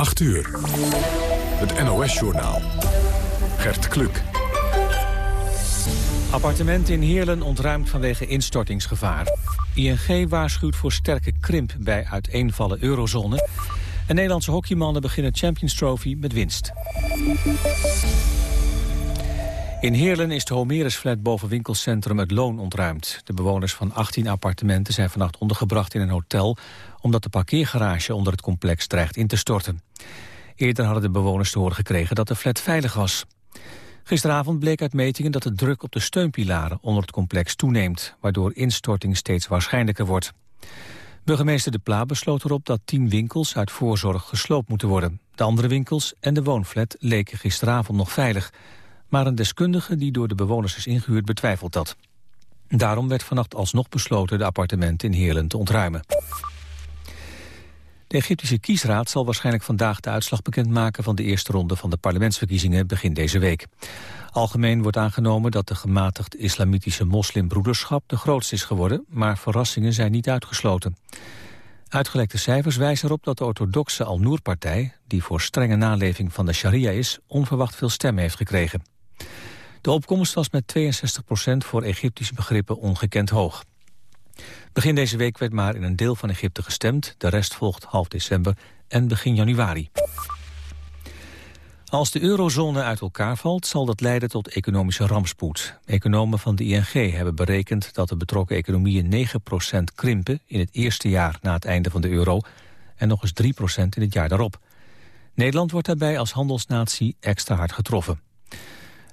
8 uur. Het NOS-journaal. Gert Kluk. Appartement in Heerlen ontruimd vanwege instortingsgevaar. ING waarschuwt voor sterke krimp bij uiteenvallen eurozone. En Nederlandse hockeymannen beginnen Champions Trophy met winst. In Heerlen is de Homerusflat boven winkelcentrum Het Loon ontruimd. De bewoners van 18 appartementen zijn vannacht ondergebracht in een hotel... omdat de parkeergarage onder het complex dreigt in te storten. Eerder hadden de bewoners te horen gekregen dat de flat veilig was. Gisteravond bleek uit metingen dat de druk op de steunpilaren onder het complex toeneemt... waardoor instorting steeds waarschijnlijker wordt. Burgemeester De Pla besloot erop dat tien winkels uit voorzorg gesloopt moeten worden. De andere winkels en de woonflat leken gisteravond nog veilig... Maar een deskundige die door de bewoners is ingehuurd betwijfelt dat. Daarom werd vannacht alsnog besloten de appartementen in Heerlen te ontruimen. De Egyptische kiesraad zal waarschijnlijk vandaag de uitslag bekendmaken van de eerste ronde van de parlementsverkiezingen begin deze week. Algemeen wordt aangenomen dat de gematigd islamitische moslimbroederschap de grootste is geworden, maar verrassingen zijn niet uitgesloten. Uitgelekte cijfers wijzen erop dat de orthodoxe Al-Noor-partij, die voor strenge naleving van de sharia is, onverwacht veel stemmen heeft gekregen. De opkomst was met 62% voor Egyptische begrippen ongekend hoog. Begin deze week werd maar in een deel van Egypte gestemd. De rest volgt half december en begin januari. Als de eurozone uit elkaar valt, zal dat leiden tot economische rampspoed. Economen van de ING hebben berekend dat de betrokken economieën 9% krimpen in het eerste jaar na het einde van de euro en nog eens 3% in het jaar daarop. Nederland wordt daarbij als handelsnatie extra hard getroffen.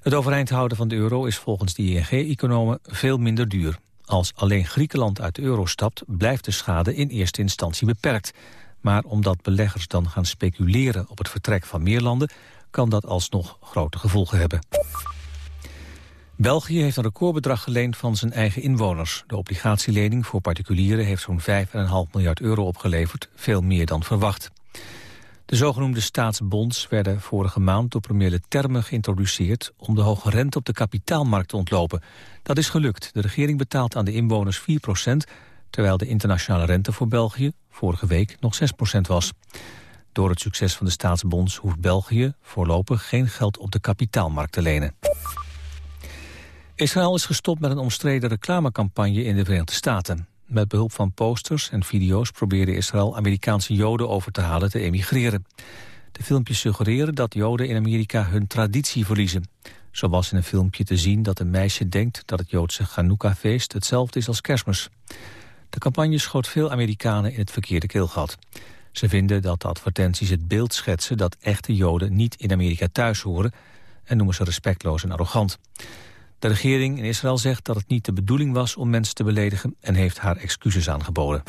Het overeind houden van de euro is volgens de ING-economen veel minder duur. Als alleen Griekenland uit de euro stapt, blijft de schade in eerste instantie beperkt. Maar omdat beleggers dan gaan speculeren op het vertrek van meer landen... kan dat alsnog grote gevolgen hebben. België heeft een recordbedrag geleend van zijn eigen inwoners. De obligatielening voor particulieren heeft zo'n 5,5 miljard euro opgeleverd, veel meer dan verwacht. De zogenoemde staatsbonds werden vorige maand door premier termen geïntroduceerd om de hoge rente op de kapitaalmarkt te ontlopen. Dat is gelukt. De regering betaalt aan de inwoners 4% terwijl de internationale rente voor België vorige week nog 6% was. Door het succes van de staatsbonds hoeft België voorlopig geen geld op de kapitaalmarkt te lenen. Israël is gestopt met een omstreden reclamecampagne in de Verenigde Staten. Met behulp van posters en video's probeerde Israël Amerikaanse Joden over te halen te emigreren. De filmpjes suggereren dat Joden in Amerika hun traditie verliezen. Zo was in een filmpje te zien dat een meisje denkt dat het Joodse Chanukka-feest hetzelfde is als kerstmis. De campagne schoot veel Amerikanen in het verkeerde keelgat. Ze vinden dat de advertenties het beeld schetsen dat echte Joden niet in Amerika thuis horen en noemen ze respectloos en arrogant. De regering in Israël zegt dat het niet de bedoeling was om mensen te beledigen en heeft haar excuses aangeboden.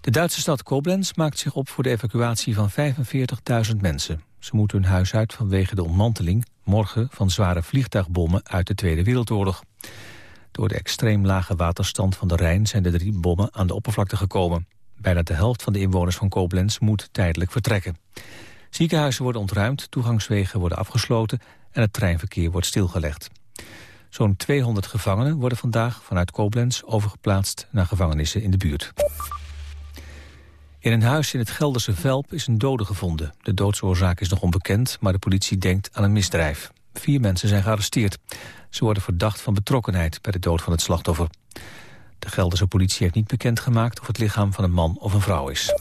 De Duitse stad Koblenz maakt zich op voor de evacuatie van 45.000 mensen. Ze moeten hun huis uit vanwege de ontmanteling morgen van zware vliegtuigbommen uit de Tweede Wereldoorlog. Door de extreem lage waterstand van de Rijn zijn de drie bommen aan de oppervlakte gekomen. Bijna de helft van de inwoners van Koblenz moet tijdelijk vertrekken. Ziekenhuizen worden ontruimd, toegangswegen worden afgesloten en het treinverkeer wordt stilgelegd. Zo'n 200 gevangenen worden vandaag vanuit Koblenz overgeplaatst naar gevangenissen in de buurt. In een huis in het Gelderse Velp is een dode gevonden. De doodsoorzaak is nog onbekend, maar de politie denkt aan een misdrijf. Vier mensen zijn gearresteerd. Ze worden verdacht van betrokkenheid bij de dood van het slachtoffer. De Gelderse politie heeft niet bekendgemaakt of het lichaam van een man of een vrouw is.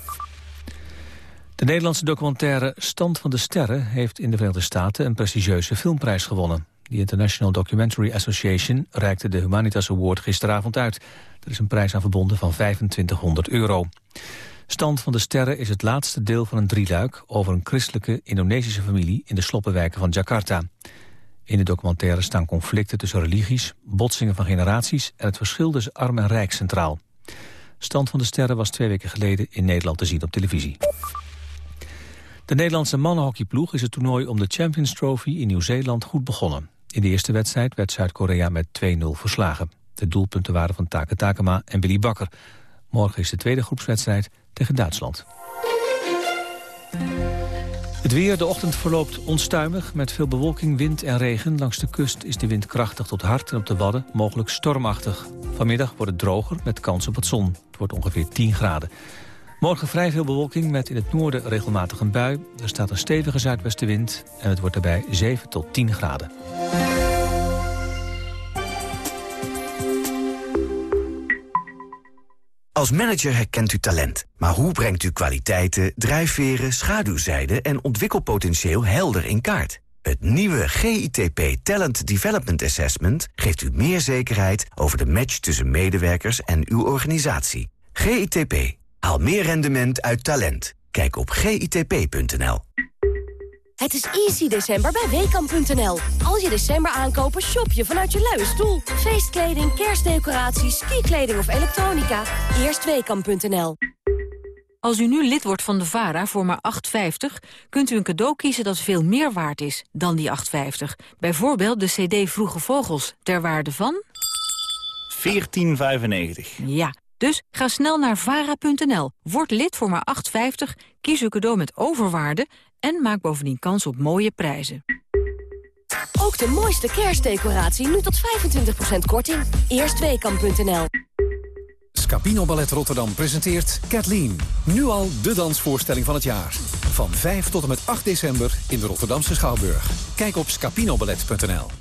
De Nederlandse documentaire Stand van de Sterren heeft in de Verenigde Staten een prestigieuze filmprijs gewonnen. De International Documentary Association reikte de Humanitas Award gisteravond uit. Er is een prijs aan verbonden van 2500 euro. Stand van de Sterren is het laatste deel van een drieluik... over een christelijke Indonesische familie in de sloppenwijken van Jakarta. In de documentaire staan conflicten tussen religies, botsingen van generaties... en het verschil tussen arm en rijk centraal. Stand van de Sterren was twee weken geleden in Nederland te zien op televisie. De Nederlandse mannenhockeyploeg is het toernooi om de Champions Trophy in Nieuw-Zeeland goed begonnen. In de eerste wedstrijd werd Zuid-Korea met 2-0 verslagen. De doelpunten waren van Take Takema en Billy Bakker. Morgen is de tweede groepswedstrijd tegen Duitsland. Het weer, de ochtend verloopt onstuimig met veel bewolking, wind en regen. Langs de kust is de wind krachtig tot hard en op de Wadden mogelijk stormachtig. Vanmiddag wordt het droger met kans op wat zon. Het wordt ongeveer 10 graden. Morgen vrij veel bewolking met in het noorden regelmatig een bui. Er staat een stevige zuidwestenwind en het wordt daarbij 7 tot 10 graden. Als manager herkent u talent. Maar hoe brengt u kwaliteiten, drijfveren, schaduwzijden en ontwikkelpotentieel helder in kaart? Het nieuwe GITP Talent Development Assessment geeft u meer zekerheid over de match tussen medewerkers en uw organisatie. GITP. Haal meer rendement uit talent. Kijk op gitp.nl. Het is easy december bij Weekamp.nl. Als je december aankopen, shop je vanuit je luie stoel. Feestkleding, kerstdecoraties, skikleding of elektronica. Eerst Weekamp.nl. Als u nu lid wordt van de VARA voor maar 8,50... kunt u een cadeau kiezen dat veel meer waard is dan die 8,50. Bijvoorbeeld de cd Vroege Vogels, ter waarde van... 14,95. Ja, dus ga snel naar vara.nl, word lid voor maar 8,50... kies uw cadeau met overwaarde en maak bovendien kans op mooie prijzen. Ook de mooiste kerstdecoratie nu tot 25% korting. Eerstweekam.nl Scapino Ballet Rotterdam presenteert Kathleen. Nu al de dansvoorstelling van het jaar. Van 5 tot en met 8 december in de Rotterdamse Schouwburg. Kijk op scapinoballet.nl.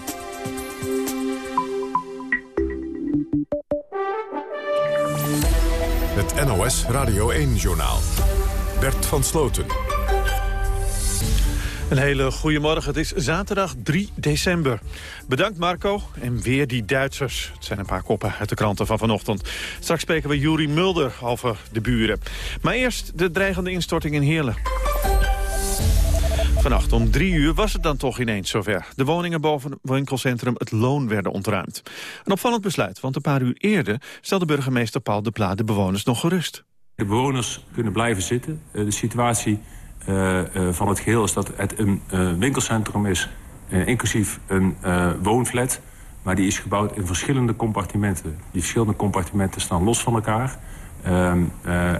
Het NOS Radio 1-journaal. Bert van Sloten. Een hele goede morgen. Het is zaterdag 3 december. Bedankt Marco. En weer die Duitsers. Het zijn een paar koppen uit de kranten van vanochtend. Straks spreken we Juri Mulder over de buren. Maar eerst de dreigende instorting in Heerlen. Vannacht om drie uur was het dan toch ineens zover. De woningen boven het winkelcentrum Het Loon werden ontruimd. Een opvallend besluit, want een paar uur eerder... stelde burgemeester Paul de Pla de bewoners nog gerust. De bewoners kunnen blijven zitten. Eh, de situatie uh, uh, van het geheel is dat het een winkelcentrum is... inclusief een woonflat, maar die is gebouwd in verschillende compartimenten. Die verschillende compartimenten staan los van elkaar... Ehm,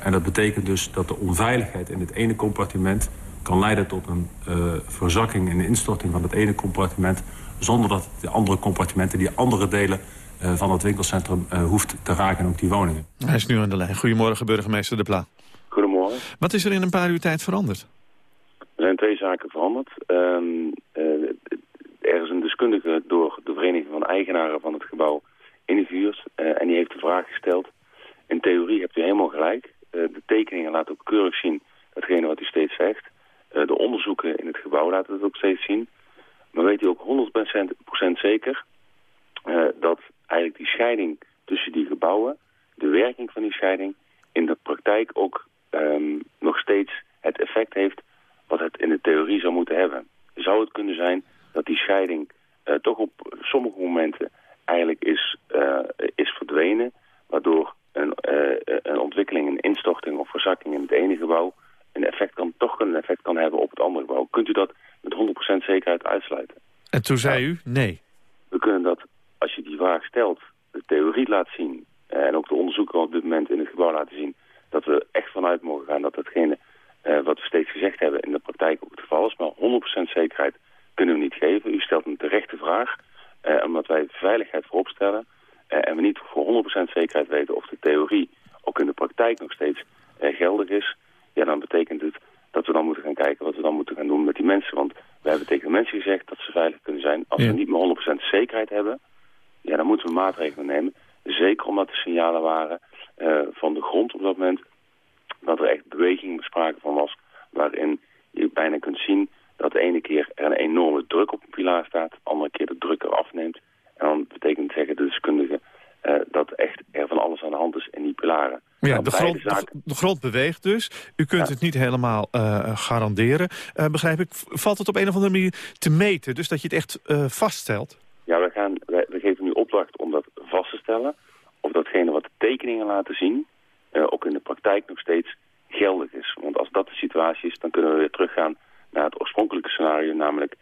en dat betekent dus dat de onveiligheid in het ene compartiment kan leiden tot een uh, verzakking en instorting van het ene compartiment... zonder dat de andere compartimenten, die andere delen uh, van het winkelcentrum... Uh, hoeft te raken, ook die woningen. Hij is nu aan de lijn. Goedemorgen, burgemeester De Pla. Goedemorgen. Wat is er in een paar uur tijd veranderd? Er zijn twee zaken veranderd. Um, er is een deskundige door de Vereniging van Eigenaren van het gebouw ingehuurd... en die heeft de vraag gesteld... in theorie hebt u helemaal gelijk. de tekeningen laten ook keurig zien datgene wat u steeds zegt... Uh, de onderzoeken in het gebouw laten het ook steeds zien. Maar weet u ook 100% zeker uh, dat eigenlijk die scheiding tussen die gebouwen, de werking van die scheiding, in de praktijk ook um, nog steeds het effect heeft wat het in de theorie zou moeten hebben. Zou het kunnen zijn dat die scheiding uh, toch op sommige momenten eigenlijk is, is verdwenen, waardoor een, een ontwikkeling, een instorting of verzakking in het ene gebouw een effect kan, toch een effect kan hebben op het andere gebouw. Kunt u dat met 100% zekerheid uitsluiten? En toen zei u nee. We kunnen dat, als je die vraag stelt, de theorie laat zien... Eh, en ook de onderzoeken op dit moment in het gebouw laten zien... dat we echt vanuit mogen gaan dat hetgene uh, wat we steeds gezegd hebben... in de praktijk ook het geval is. Maar 100% zekerheid kunnen we niet geven. U stelt een terechte vraag, uh, omdat wij veiligheid voorop stellen... en we niet voor 100% zekerheid weten of de theorie ook in de praktijk nog steeds geldig is ja, dan betekent het dat we dan moeten gaan kijken wat we dan moeten gaan doen met die mensen. Want we hebben tegen de mensen gezegd dat ze veilig kunnen zijn. Als we niet meer 100% zekerheid hebben, ja, dan moeten we maatregelen nemen. Zeker omdat de signalen waren uh, van de grond op dat moment dat er echt beweging sprake van was. Waarin je bijna kunt zien dat de ene keer er een enorme druk op een pilaar staat, de andere keer de druk eraf neemt. En dan betekent zeggen de deskundigen uh, dat echt er van alles aan de hand is in die pilaren. Ja, de grond, de grond beweegt dus. U kunt ja. het niet helemaal uh, garanderen. Uh, begrijp ik, valt het op een of andere manier te meten? Dus dat je het echt uh, vaststelt? Ja, we, gaan, we, we, geven nu opdracht om dat vast te stellen. Of datgene wat de tekeningen laten zien... ook in de praktijk nog steeds geldig is. Want als dat de situatie is, dan kunnen we weer teruggaan naar het oorspronkelijke scenario, namelijk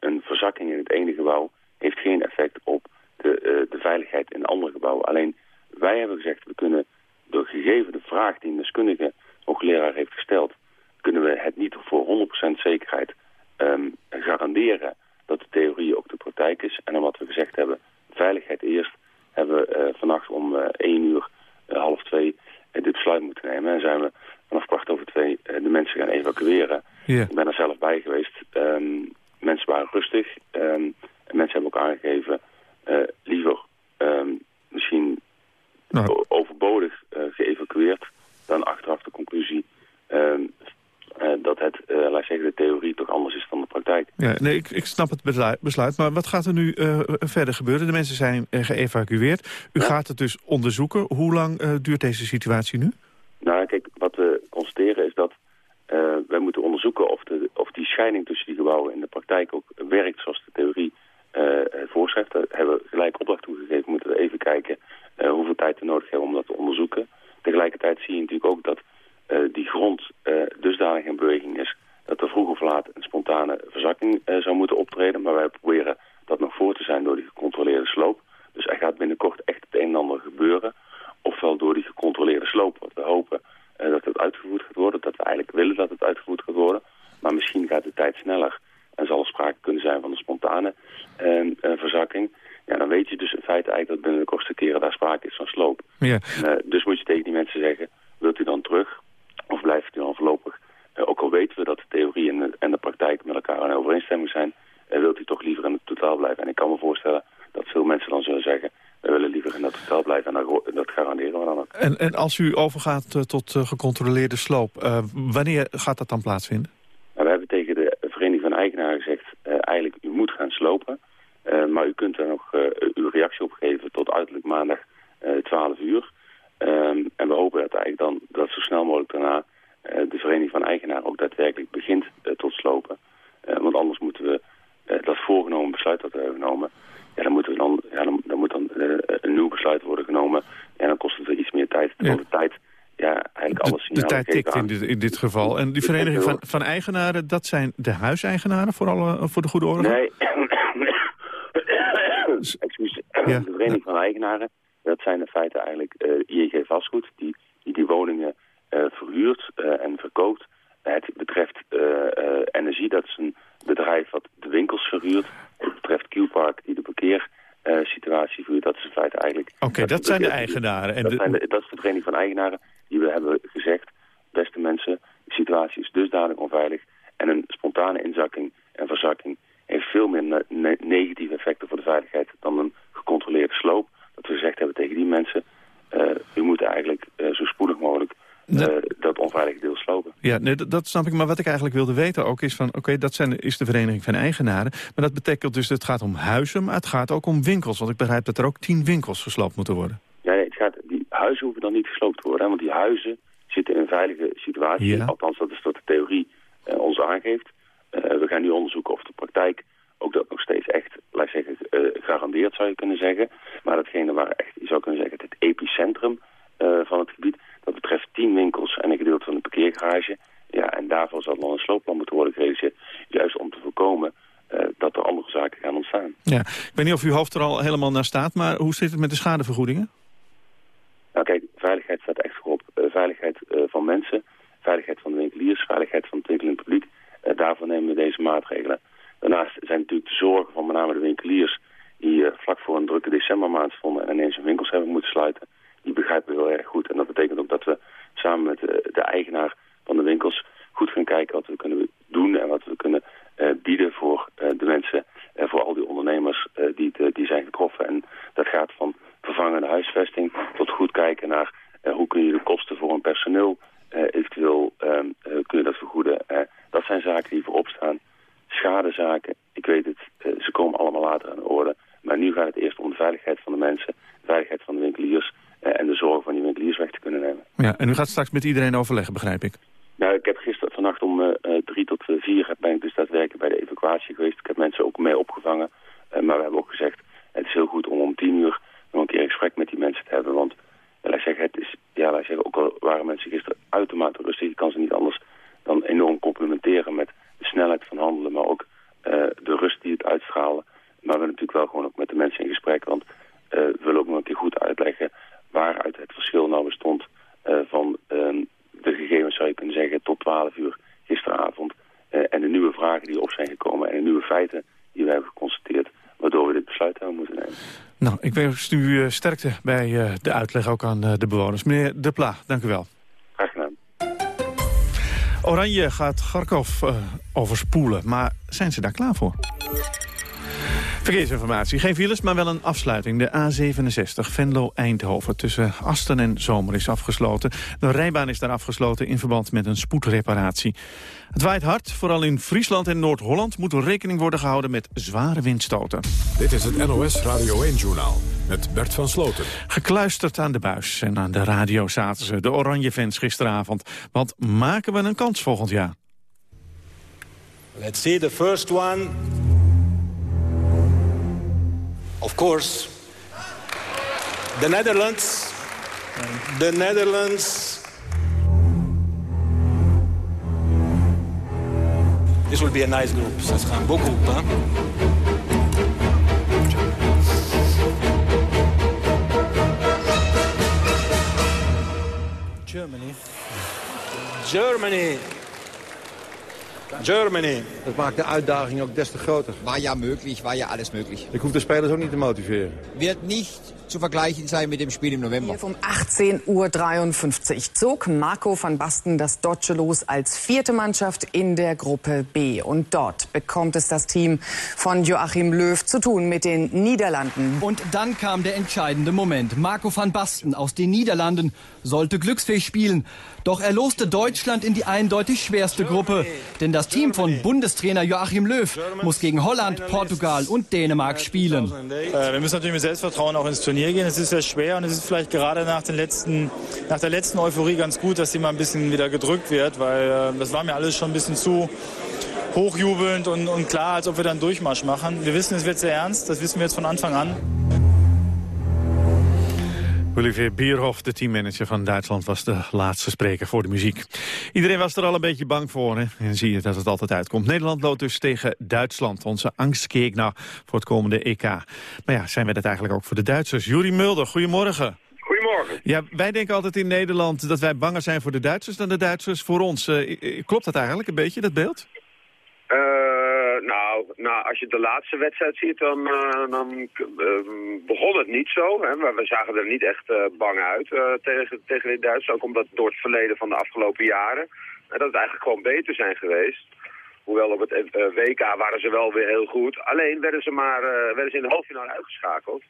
een verzakking in het ene gebouw heeft geen effect op de, de veiligheid in andere gebouwen. Alleen wij hebben gezegd, we kunnen door gegeven de vraag die een deskundige hoogleraar heeft gesteld, kunnen we het niet voor 100% zekerheid um, garanderen dat de theorie ook de praktijk is. En wat we gezegd hebben, veiligheid eerst, hebben we uh, vannacht om uh, 1 uur, uh, half 2 dit besluit moeten nemen. En zijn we vanaf kwart over twee de mensen gaan evacueren. Yeah. Ik ben er zelf bij geweest. Um, mensen waren rustig. Um, en mensen hebben ook aangegeven liever um, misschien nou. overbodig geëvacueerd dan achteraf de conclusie uh, dat het, uh, laat zeggen, de theorie toch anders is dan de praktijk. Ja, nee, ik, ik snap het besluit, maar wat gaat er nu uh, verder gebeuren? De mensen zijn geëvacueerd. U ja. gaat het dus onderzoeken. Hoe lang duurt deze situatie nu? Nou, kijk, wat we constateren is dat wij moeten onderzoeken of, de, of die scheiding tussen die gebouwen in de praktijk ook werkt zoals de theorie het voorschrijft. Daar hebben we gelijk opdracht toegegeven. We moeten even kijken hoeveel tijd we nodig hebben om dat te onderzoeken. Tegelijkertijd zie je natuurlijk ook dat uh, die grond uh, dusdanig in beweging is dat er vroeg of laat een spontane verzakking zou moeten optreden. Maar wij proberen dat nog voor te zijn door die gecontroleerde sloop. Dus er gaat binnenkort echt het een en ander gebeuren. Ofwel door die gecontroleerde sloop, wat we hopen dat het uitgevoerd gaat worden. Dat we eigenlijk willen dat het uitgevoerd gaat worden. Maar misschien gaat de tijd sneller en zal er sprake kunnen zijn van een spontane verzakking. Ja, dan weet je dus in feite eigenlijk dat binnen de kortste keren daar sprake is van Ja. dus moet je tegen die mensen zeggen, wilt u dan terug? Of blijft u dan voorlopig, uh, ook al weten we dat de theorie en de, en de praktijk met elkaar in overeenstemming zijn, uh, wilt u toch liever in het totaal blijven? En ik kan me voorstellen dat veel mensen dan zullen zeggen, we willen liever in dat totaal blijven en dat, dat garanderen we dan ook. En, en als u overgaat tot gecontroleerde sloop, wanneer gaat dat dan plaatsvinden? Nou, we hebben tegen de Vereniging van Eigenaren gezegd, eigenlijk u moet gaan slopen, maar u kunt er nog uw reactie op geven tot uiterlijk maandag 12 uur. Um, en we hopen dat eigenlijk dan dat zo snel mogelijk daarna uh, de vereniging van eigenaren ook daadwerkelijk begint uh, tot slopen. Uh, want anders moeten we dat voorgenomen besluit dat we hebben genomen, ja, dan, moeten we dan, ja, dan, dan moet dan een nieuw besluit worden genomen. En dan kost het weer iets meer tijd. Ja. de tijd, ja, eigenlijk in dit, in dit geval. En die vereniging van, van eigenaren, dat zijn de huiseigenaren voor, alle, voor de goede orde? Nee, excuus, ja. de vereniging van eigenaren. Dat zijn in feite eigenlijk uh, IEG Vastgoed, die die, die woningen uh, verhuurt uh, en verkoopt. Het betreft Energie, dat is een bedrijf wat de winkels verhuurt. Het betreft Q-Park, die de parkeersituatie verhuurt. Dat is in feite eigenlijk... Oké, okay, dat, dat zijn de eigenaren. En dat, de... zijn de, dat is de vereniging van eigenaren die we hebben gezegd... beste mensen, de situatie is dusdanig onveilig... en een spontane inzakking en verzakking heeft veel meer ne negatieve effecten voor de veiligheid... dan een gecontroleerde sloop dat we gezegd hebben tegen die mensen... Uh, u moet eigenlijk uh, zo spoedig mogelijk nee. dat onveilige deel slopen. Ja, nee, dat, snap ik. Maar wat ik eigenlijk wilde weten ook is van... oké, okay, dat zijn, is de vereniging van eigenaren. Maar dat betekent dus dat het gaat om huizen, maar het gaat ook om winkels. Want ik begrijp dat er ook tien winkels gesloopt moeten worden. Ja, nee, het gaat, die huizen hoeven dan niet gesloopt te worden. Hè, want die huizen zitten in een veilige situatie. Ja. Althans, dat is wat de theorie ons aangeeft. we gaan nu onderzoeken of de praktijk ook dat nog steeds echt, laat ik zeggen, uh, garandeerd zou je kunnen zeggen. Maar datgene waar echt, je zou kunnen zeggen, het epicentrum van het gebied, dat betreft tien winkels en een gedeelte van de parkeergarage. Ja, en daarvoor zal dan een sloopplan moeten worden gerealiseerd, juist om te voorkomen uh, dat er andere zaken gaan ontstaan. Ja, ik weet niet of uw hoofd er al helemaal naar staat, maar hoe zit het met de schadevergoedingen? Nou kijk, veiligheid staat echt voorop. veiligheid van mensen, veiligheid van de winkeliers, veiligheid van het winkelend publiek. daarvoor nemen we deze maatregelen. Daarnaast zijn natuurlijk de zorgen van met name de winkeliers... die vlak voor een drukke decembermaand stonden en ineens hun winkels hebben moeten sluiten. Die begrijpen we heel erg goed. En dat betekent ook dat we samen met uh, de eigenaar van de winkels goed gaan kijken wat we kunnen doen... en wat we kunnen uh, bieden voor de mensen en voor al die ondernemers die, die zijn getroffen. En dat gaat van vervangende huisvesting tot goed kijken naar hoe kun je de kosten voor een personeel... eventueel kun je dat vergoeden. dat zijn zaken die voorop staan schadezaken. Ik weet het, ze komen allemaal later aan de orde. Maar nu gaat het eerst om de veiligheid van de mensen, de veiligheid van de winkeliers en de zorg van die winkeliers weg te kunnen nemen. Ja, en u gaat straks met iedereen overleggen, begrijp ik? Nou, ik heb gisteren vannacht om uh, drie tot vier ben ik dus daadwerkelijk bij de evacuatie geweest. Ik heb mensen ook mee opgevangen. maar we hebben ook gezegd, het is heel goed om om tien uur nog een keer een gesprek met die mensen te hebben. Want ja, laat zeggen, het is, ja, laat zeggen, ook al waren mensen gisteren uitermate rustig, ik kan ze niet anders dan enorm complimenteren met de snelheid gesprek. Want we willen ook nog een keer goed uitleggen waaruit het verschil nou bestond van ehm, de gegevens, zou je kunnen zeggen, tot 12 uur gisteravond. en de nieuwe vragen die op zijn gekomen en de nieuwe feiten die we hebben geconstateerd, waardoor we dit besluit hebben moeten nemen. Nou, ik wens u sterkte bij de uitleg ook aan de bewoners. Meneer De Pla, dank u wel. Graag gedaan. Oranje gaat Garkov overspoelen, maar zijn ze daar klaar voor? Verkeersinformatie. Geen files, maar wel een afsluiting. De A67 Venlo-Eindhoven tussen Asten en Zomer is afgesloten. De rijbaan is daar afgesloten in verband met een spoedreparatie. Het waait hard. Vooral in Friesland en Noord-Holland moet er rekening worden gehouden met zware windstoten. Dit is het NOS Radio 1-journaal met Bert van Sloten. Gekluisterd aan de buis en aan de radio zaten ze, de oranje fans gisteravond. Want maken we een kans volgend jaar? Let's see the first one. Of course, the Netherlands, the Netherlands. This will be a nice group. Ça sera un beau groupe. Hein? Germany. Germany. Germany. Dat maakt de uitdaging ook des te groter. War ja möglich, war ja alles möglich. Ik hoef de spelers ook niet te motiveren. Wird nicht zu vergleichen sein mit dem Spiel im November. Um 18.53 Uhr zog Marco van Basten das Deutsche los als vierte Mannschaft in der Gruppe B. Und dort bekommt es das Team von Joachim Löw zu tun mit den Niederlanden. Und dann kam der entscheidende Moment. Marco van Basten aus den Niederlanden sollte glücksfähig spielen. Doch er loste Deutschland in die eindeutig schwerste Gruppe. Denn das Team von Bundestrainer Joachim Löw muss gegen Holland, Portugal und Dänemark spielen. Äh, wir müssen natürlich mit Selbstvertrauen auch ins Turnier gehen. Es ist sehr schwer und es ist vielleicht gerade nach, den letzten, nach der letzten Euphorie ganz gut, dass sie mal ein bisschen wieder gedrückt wird. Weil äh, das war mir alles schon ein bisschen zu hochjubelnd und, und klar, als ob wir dann Durchmarsch machen. Wir wissen, es wird sehr ernst. Das wissen wir jetzt von Anfang an. Olivier Bierhoff, de teammanager van Duitsland, was de laatste spreker voor de muziek. Iedereen was er al een beetje bang voor, hè? en zie je dat het altijd uitkomt. Nederland loopt dus tegen Duitsland, onze angstgegner voor het komende EK. Maar ja, zijn wij dat eigenlijk ook voor de Duitsers? Juri Mulder, goedemorgen. Goedemorgen. Ja, wij denken altijd in Nederland dat wij banger zijn voor de Duitsers dan de Duitsers voor ons. Uh, klopt dat eigenlijk een beetje, dat beeld? Uh, nou, nou, als je de laatste wedstrijd ziet, dan, uh, dan uh, begon het niet zo. Hè? We zagen er niet echt bang uit tegen, tegen de Duitsers. Ook omdat door het verleden van de afgelopen jaren... dat het eigenlijk gewoon beter zijn geweest. Hoewel op het WK waren ze wel weer heel goed. Alleen werden ze maar werden ze in de halffinale uitgeschakeld.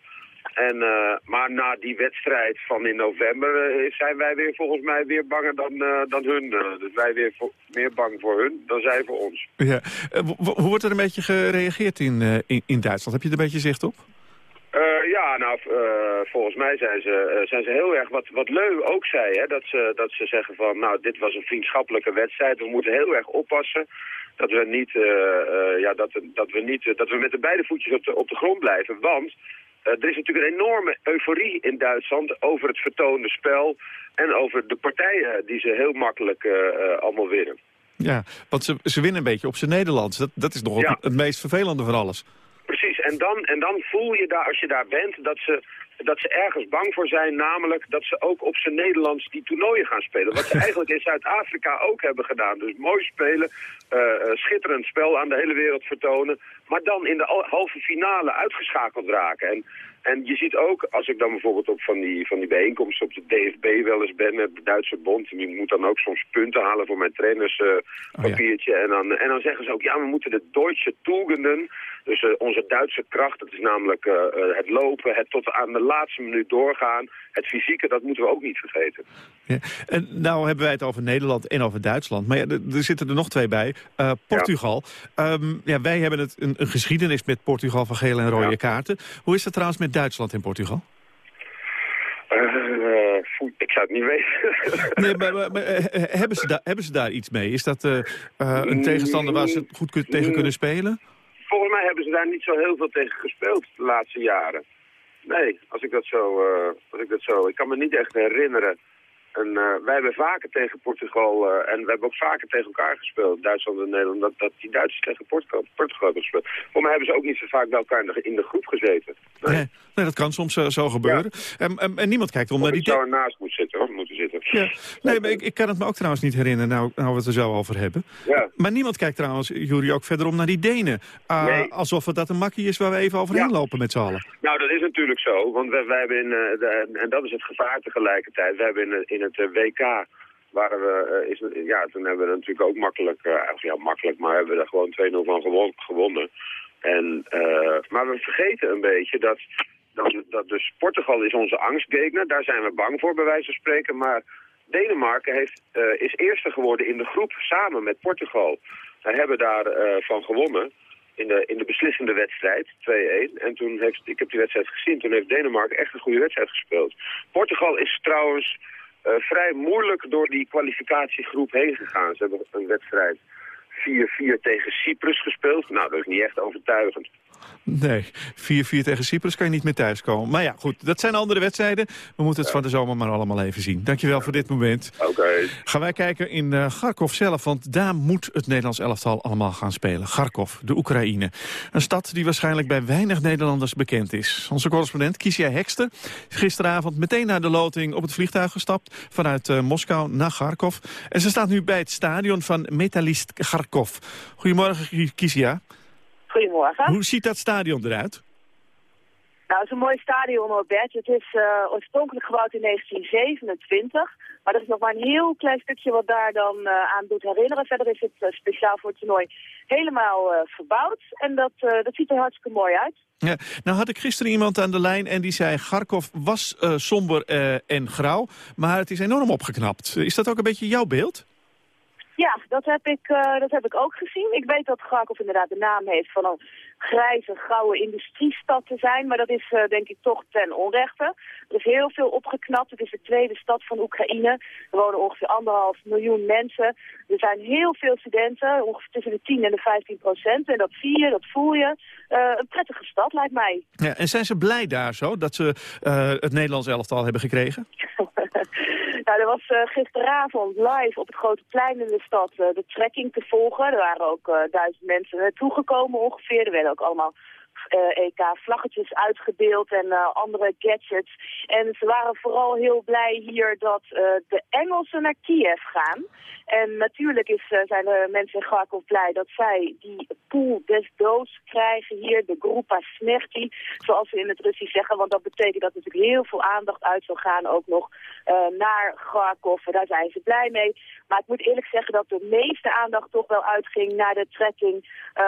En, uh, maar na die wedstrijd van in november uh, zijn wij weer volgens mij weer banger dan, uh, dan hun. dus wij weer meer bang voor hun dan zij voor ons. Ja. hoe wordt er een beetje gereageerd in, in, in, Duitsland? Heb je er een beetje zicht op? ja, nou, volgens mij zijn ze, zijn ze heel erg, wat, wat Leu ook zei, hè, dat, ze, dat ze zeggen van, nou, dit was een vriendschappelijke wedstrijd, we moeten heel erg oppassen dat we niet, ja, dat, dat we niet, dat we met de beide voetjes op de, op de grond blijven, want er is natuurlijk een enorme euforie in Duitsland over het vertoonde spel en over de partijen die ze heel makkelijk uh, uh, allemaal winnen. Ja, want ze, ze winnen een beetje op zijn Nederlands. Dat, dat is nog ja. het, het meest vervelende van alles. Precies, en dan, en dan voel je daar, als je daar bent, dat ze, dat ze ergens bang voor zijn. Namelijk dat ze ook op zijn Nederlands die toernooien gaan spelen. Wat ze eigenlijk in Zuid-Afrika ook hebben gedaan. Dus mooi spelen, uh, schitterend spel aan de hele wereld vertonen. Maar dan in de halve finale uitgeschakeld raken. En, en je ziet ook, als ik dan bijvoorbeeld op van die, van die bijeenkomsten op de DFB wel eens ben met de Duitse bond. En je moet dan ook soms punten halen voor mijn trainerspapiertje. Uh, oh, ja. en, dan, en dan zeggen ze ook, ja we moeten de Duitse Tugenden dus uh, onze Duitse kracht, dat is namelijk uh, het lopen, het tot aan de laatste minuut doorgaan. Het fysieke, dat moeten we ook niet vergeten. Ja. En nou hebben wij het over Nederland en over Duitsland. Maar ja, er zitten er nog twee bij. Uh, Portugal. Ja. Um, ja, wij hebben het een, een, geschiedenis met Portugal van gele en rode ja. kaarten. Hoe is dat trouwens met Duitsland en Portugal? ik zou het niet weten. nee, maar, maar, maar hebben, ze daar, hebben ze daar iets mee? Is dat een tegenstander waar ze goed tegen kunnen spelen? Volgens mij hebben ze daar niet zo heel veel tegen gespeeld de laatste jaren. Nee, als ik dat zo, uh, als ik dat zo, ik kan me niet echt herinneren En uh, wij hebben vaker tegen Portugal, uh, en we hebben ook vaker tegen elkaar gespeeld, Duitsland en Nederland, dat, dat die Duitsers tegen Portugal, Portugal hebben gespeeld. Voor mij hebben ze ook niet zo vaak bij elkaar in de, in de groep gezeten. Nee. nee, nee dat kan soms uh, zo gebeuren. Ja. En, en, en, niemand kijkt om of naar die... zou ernaast moeten zitten, hoor, moeten zitten. Ja. Nee, maar ik, ik, kan het me ook trouwens niet herinneren, nou, nou we het er zo over hebben. Ja. Maar niemand kijkt trouwens, Jury, ook verderom naar die Denen. nee. Alsof het dat een makkie is waar we even overheen lopen met z'n allen. Nou, dat is natuurlijk zo, want we hebben in, de, en dat is het gevaar tegelijkertijd, we hebben in, in het WK waren we, uh, is, ja, toen hebben we natuurlijk ook makkelijk, uh, ja, makkelijk, maar hebben we er gewoon 2-0 van gewon, gewonnen. En, uh, maar we vergeten een beetje dat, dat, dat dus Portugal is onze angstgegner, daar zijn we bang voor bij wijze van spreken, maar Denemarken heeft, is eerste geworden in de groep samen met Portugal. We hebben daarvan van gewonnen in de, in de beslissende wedstrijd, 2-1. En toen heeft, ik heb die wedstrijd gezien, toen heeft Denemarken echt een goede wedstrijd gespeeld. Portugal is trouwens uh, vrij moeilijk door die kwalificatiegroep heen gegaan. Ze hebben een wedstrijd 4-4 tegen Cyprus gespeeld. Nou, dat is niet echt overtuigend. Nee, 4-4 tegen Cyprus kan je niet meer thuiskomen. Maar ja, goed, dat zijn andere wedstrijden. We moeten het ja. van de zomer maar allemaal even zien. Dankjewel voor dit moment. Oké. Okay. Gaan wij kijken in uh, Kharkov zelf, want daar moet het Nederlands elftal allemaal gaan spelen. Kharkov, de Oekraïne. Een stad die waarschijnlijk bij weinig Nederlanders bekend is. Onze correspondent Kisia Hekster is gisteravond meteen naar de loting op het vliegtuig gestapt... vanuit uh, Moskou naar Kharkov. En ze staat nu bij het stadion van Metalist Kharkov. Goedemorgen, Kisia. Goedemorgen. Hoe ziet dat stadion eruit? Nou, het is een mooi stadion, Robert. Het is uh, oorspronkelijk gebouwd in 1927. Maar er is nog maar een heel klein stukje wat daar dan uh, aan doet herinneren. Verder is het uh, speciaal voor het toernooi helemaal verbouwd. En dat, dat ziet er hartstikke mooi uit. Ja, nou had ik gisteren iemand aan de lijn en die zei... Garkov was somber en grauw, maar het is enorm opgeknapt. Is dat ook een beetje jouw beeld? Ja, dat heb, ik, uh, dat heb ik ook gezien. Ik weet dat Kharkov inderdaad de naam heeft van een grijze, gouden industriestad te zijn. Maar dat is uh, denk ik toch ten onrechte. Er is heel veel opgeknapt. Het is de tweede stad van Oekraïne. Er wonen ongeveer anderhalf miljoen mensen. Er zijn heel veel studenten, ongeveer tussen de 10 en de 15 procent. En dat zie je, dat voel je. Uh, een prettige stad, lijkt mij. Ja, en zijn ze blij daar zo, dat ze het Nederlands elftal hebben gekregen? Nou, er was uh, gisteravond live op het grote plein in de stad de trekking te volgen. Er waren ook duizend mensen naartoe gekomen ongeveer. Er werden ook allemaal EK-vlaggetjes uitgedeeld en andere gadgets. En ze waren vooral heel blij hier dat de Engelsen naar Kiev gaan. En natuurlijk is, zijn de mensen in Kharkov blij dat zij die pool des doods krijgen hier, de Grupa Smerti, zoals ze in het Russisch zeggen. Want dat betekent dat natuurlijk heel veel aandacht uit zal gaan ook nog naar Kharkov. Daar zijn ze blij mee. Maar ik moet eerlijk zeggen dat de meeste aandacht toch wel uitging naar de trekking uh,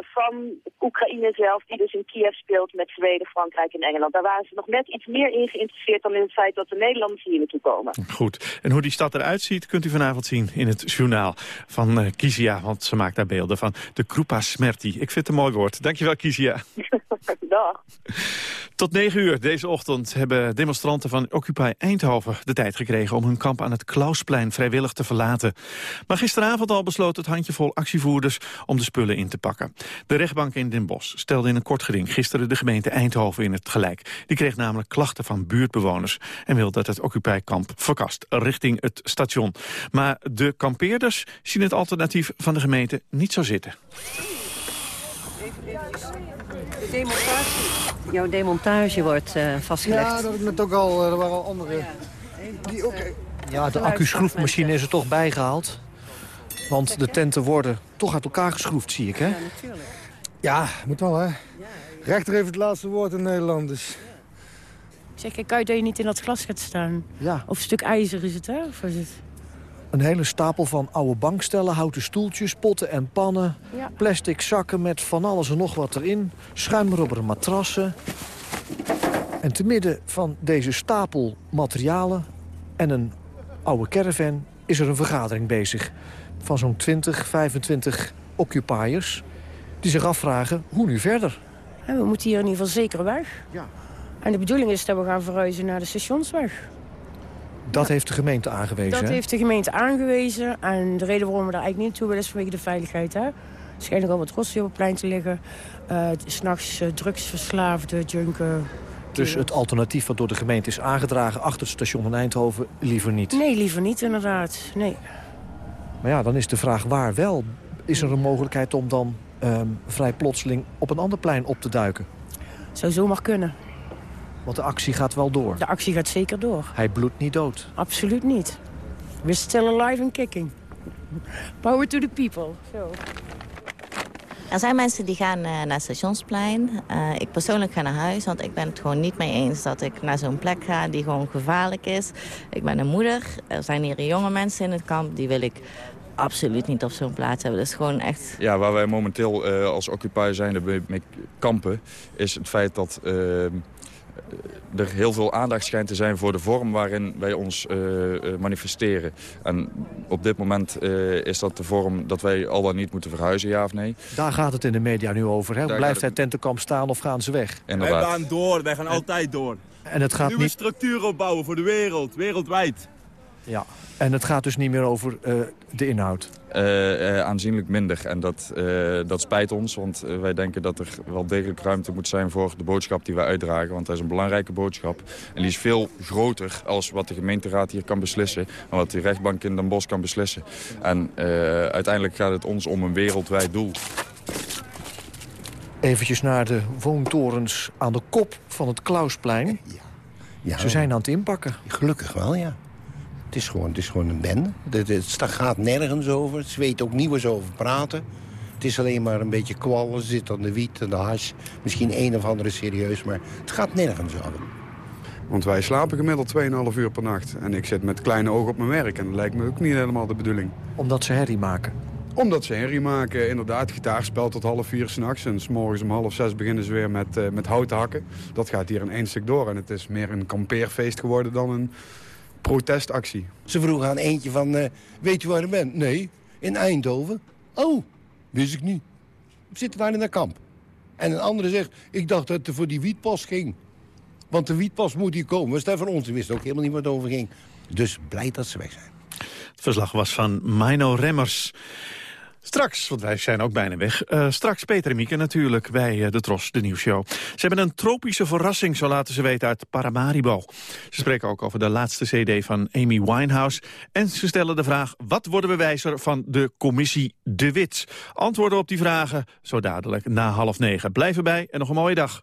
van Oekraïne zelf, die dus in Kiev speelt met Zweden, Frankrijk en Engeland. Daar waren ze nog net iets meer in geïnteresseerd dan in het feit dat de Nederlanders hier naartoe komen. Goed. En hoe die stad eruit ziet kunt u vanavond zien in het journaal van uh, Kizia, want ze maakt daar beelden van de Krupa Smerti. Ik vind het een mooi woord. Dankjewel, Kizia. Dag. Tot negen uur deze ochtend hebben demonstranten van Occupy Eindhoven de tijd gekregen om hun kamp aan het Klausplein vrijwillig te verlaten. Maar gisteravond al besloot het handjevol actievoerders om de spullen in te pakken. De rechtbank in Den Bosch stelde in een kort geding gisteren de gemeente Eindhoven in het gelijk. Die kreeg namelijk klachten van buurtbewoners en wil dat het Occupy-kamp verkast richting het station. Maar de kampeerders zien het alternatief van de gemeente niet zo zitten. Demontage. Jouw demontage wordt uh, vastgelegd. Ja, dat met ook al, er waren al andere. Die ook, ja, de accu-schroefmachine is er toch bijgehaald. Want de tenten worden toch uit elkaar geschroefd, zie ik, hè? Ja, natuurlijk. Ja, moet wel, hè? Rechter heeft het laatste woord in Nederland, dus... Zeg, kijk uit dat je niet in dat glas gaat staan. Ja. Of een stuk ijzer is het, hè? Of is het... Een hele stapel van oude bankstellen, houten stoeltjes, potten en pannen... Ja. plastic zakken met van alles en nog wat erin... schuimrubberen matrassen. En te midden van deze stapel materialen en een oude caravan... is er een vergadering bezig van zo'n 20, 25 occupiers... die zich afvragen, hoe nu verder? We moeten hier in ieder geval zeker weg. Ja. En de bedoeling is dat we gaan verhuizen naar de stationsweg. Dat heeft de gemeente aangewezen, Dat heeft de gemeente aangewezen. En de reden waarom we daar eigenlijk niet naartoe willen is vanwege de veiligheid. Hè? Schijnen al wat rotsen op het plein te liggen. Uh, S'nachts uh, drugsverslaafden, junken, Dus het alternatief wat door de gemeente is aangedragen... achter het station in Eindhoven, liever niet? Nee, liever niet inderdaad. Nee. Maar ja, dan is de vraag waar wel. Is er een mogelijkheid om dan ehm, vrij plotseling op een ander plein op te duiken? Zou zo mag kunnen. Want de actie gaat wel door. De actie gaat zeker door. Hij bloedt niet dood. Absoluut niet. We're still alive and kicking. Power to the people. Zo. Er zijn mensen die gaan eh, naar stationsplein. Eh, ik persoonlijk ga naar huis, want ik ben het gewoon niet mee eens... dat ik naar zo'n plek ga die gewoon gevaarlijk is. Ik ben een moeder. Er zijn hier jonge mensen in het kamp. Die wil ik absoluut niet op zo'n plaats hebben. Dat is gewoon echt... Ja, waar wij momenteel eh, als occupier zijn mee kampen... is het feit dat er heel veel aandacht schijnt te zijn voor de vorm waarin wij ons uh, manifesteren. En op dit moment uh, is dat de vorm dat wij al dan niet moeten verhuizen, ja of nee? Daar gaat het in de media nu over. Hè? Blijft het tentenkamp staan of gaan ze weg? Inderdaad. Wij gaan door, wij gaan altijd door. En het gaat Nieuwe niet... structuur opbouwen voor de wereld, wereldwijd. Ja, en het gaat dus niet meer over uh, de inhoud? Uh, uh, aanzienlijk minder. En dat, dat spijt ons, want wij denken dat er wel degelijk ruimte moet zijn... voor de boodschap die wij uitdragen, want dat is een belangrijke boodschap. En die is veel groter als wat de gemeenteraad hier kan beslissen... en wat de rechtbank in Den Bosch kan beslissen. En uiteindelijk gaat het ons om een wereldwijd doel. Eventjes naar de woontorens aan de kop van het Klausplein. Ja. Ja, Ze zijn aan het inpakken. Gelukkig wel, ja. Het is gewoon, het is gewoon een bende. Het, het gaat nergens over. Ze weten ook niet waar ze over praten. Het is alleen maar een beetje kwallen. Ze zit aan de wiet en de hash. Misschien een of andere serieus, maar het gaat nergens over. Want wij slapen gemiddeld 2,5 uur per nacht. En ik zit met kleine ogen op mijn werk. En dat lijkt me ook niet helemaal de bedoeling. Omdat ze herrie maken? Omdat ze herrie maken. Inderdaad, gitaarspel tot half vier s'nachts. En s morgens om half zes beginnen ze weer met, uh, met hout hakken. Dat gaat hier in één stuk door. En het is meer een kampeerfeest geworden dan een protestactie. Ze vroegen aan eentje van, uh, weet je waar ik ben? Nee, in Eindhoven. Oh, wist ik niet. We zitten daar in een kamp. En een andere zegt, ik dacht dat het voor die wietpas ging. Want de wietpas moet hier komen. Was dat van ons? We wisten ook helemaal niet wat het over ging. Dus blij dat ze weg zijn. Het verslag was van Mino Remmers. Straks, want wij zijn ook bijna weg. Uh, straks Peter en Mieke natuurlijk bij uh, de Tros, de nieuwsshow. Ze hebben een tropische verrassing, zo laten ze weten, uit Paramaribo. Ze spreken ook over de laatste cd van Amy Winehouse. En ze stellen de vraag, wat worden we wijzer van de commissie De Wit? Antwoorden op die vragen zo dadelijk na half negen. Blijf erbij en nog een mooie dag.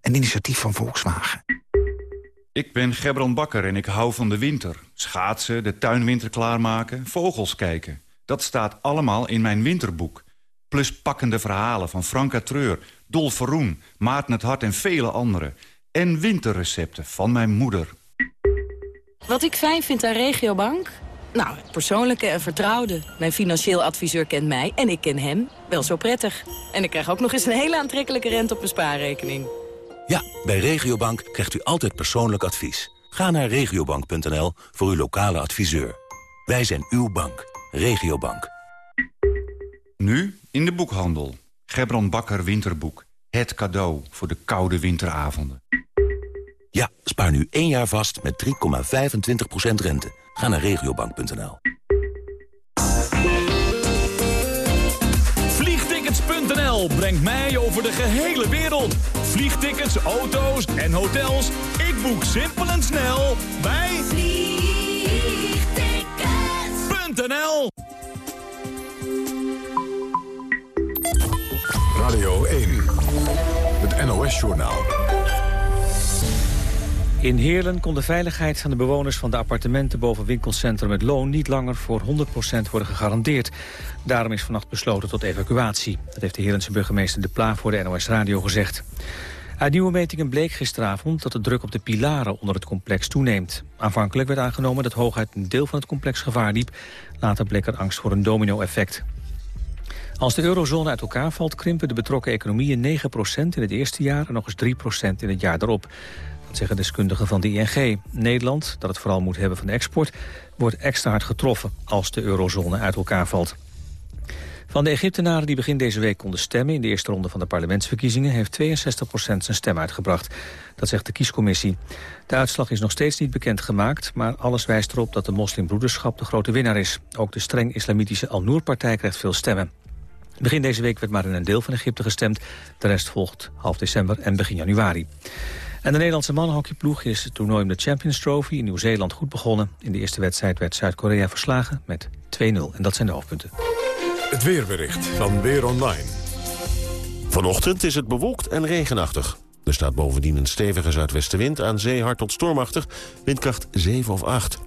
Een initiatief van Volkswagen. Ik ben Gebron Bakker en ik hou van de winter. Schaatsen, de tuinwinter klaarmaken, vogels kijken. Dat staat allemaal in mijn winterboek. Plus pakkende verhalen van Franka Treur, Dolf Verroen, Maarten het Hart en vele anderen. En winterrecepten van mijn moeder. Wat ik fijn vind aan Regiobank? Nou, het persoonlijke en vertrouwde. Mijn financieel adviseur kent mij en ik ken hem wel zo prettig. En ik krijg ook nog eens een hele aantrekkelijke rente op mijn spaarrekening. Ja, bij Regiobank krijgt u altijd persoonlijk advies. Ga naar regiobank.nl voor uw lokale adviseur. Wij zijn uw bank. Regiobank. Nu in de boekhandel. Gebron Bakker Winterboek. Het cadeau voor de koude winteravonden. Ja, spaar nu één jaar vast met 3,25% rente. Ga naar regiobank.nl. Vliegtickets.nl brengt mij over de gehele wereld. Vliegtickets, auto's en hotels. Ik boek simpel en snel bij Vliegtickets.nl Radio 1, NOS-journaal. In Heerlen kon de veiligheid van de bewoners van de appartementen boven winkelcentrum Het Loon niet langer voor 100% worden gegarandeerd. Daarom is vannacht besloten tot evacuatie. Dat heeft de Heerlense burgemeester De Pla voor de NOS Radio gezegd. Uit nieuwe metingen bleek gisteravond dat de druk op de pilaren onder het complex toeneemt. Aanvankelijk werd aangenomen dat hooguit een deel van het complex gevaar liep. Later bleek er angst voor een domino-effect. Als de eurozone uit elkaar valt, krimpen de betrokken economieën 9% in het eerste jaar en nog eens 3% in het jaar erop. Dat zeggen deskundigen van de ING. Nederland, dat het vooral moet hebben van de export, wordt extra hard getroffen als de eurozone uit elkaar valt. Van de Egyptenaren die begin deze week konden stemmen... in de eerste ronde van de parlementsverkiezingen... heeft 62% zijn stem uitgebracht. Dat zegt de kiescommissie. De uitslag is nog steeds niet bekendgemaakt... maar alles wijst erop dat de moslimbroederschap de grote winnaar is. Ook de streng islamitische Al-Noor-partij krijgt veel stemmen. Begin deze week werd maar in een deel van Egypte gestemd. De rest volgt half december en begin januari. En de Nederlandse mannenhockeyploeg is het toernooi om de Champions Trophy in Nieuw-Zeeland goed begonnen. In de eerste wedstrijd werd Zuid-Korea verslagen met 2-0. En dat zijn de hoofdpunten. Het weerbericht van Weer Online. Vanochtend is het bewolkt en regenachtig. Er staat bovendien een stevige zuidwestenwind aan zee hard tot stormachtig, windkracht 7 of 8.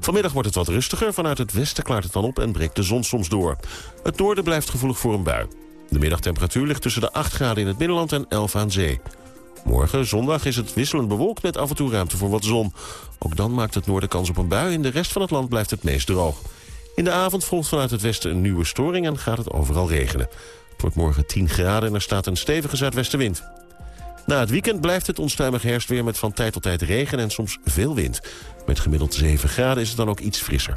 Vanmiddag wordt het wat rustiger, vanuit het westen klaart het dan op en breekt de zon soms door. Het noorden blijft gevoelig voor een bui. De middagtemperatuur ligt tussen de 8 graden in het binnenland en 11 aan zee. Morgen, zondag, is het wisselend bewolkt met af en toe ruimte voor wat zon. Ook dan maakt het noorden kans op een bui. In de rest van het land blijft het meest droog. In de avond volgt vanuit het westen een nieuwe storing en gaat het overal regenen. Het wordt morgen 10 graden en er staat een stevige zuidwestenwind. Na het weekend blijft het onstuimig herfstweer met van tijd tot tijd regen en soms veel wind. Met gemiddeld 7 graden is het dan ook iets frisser.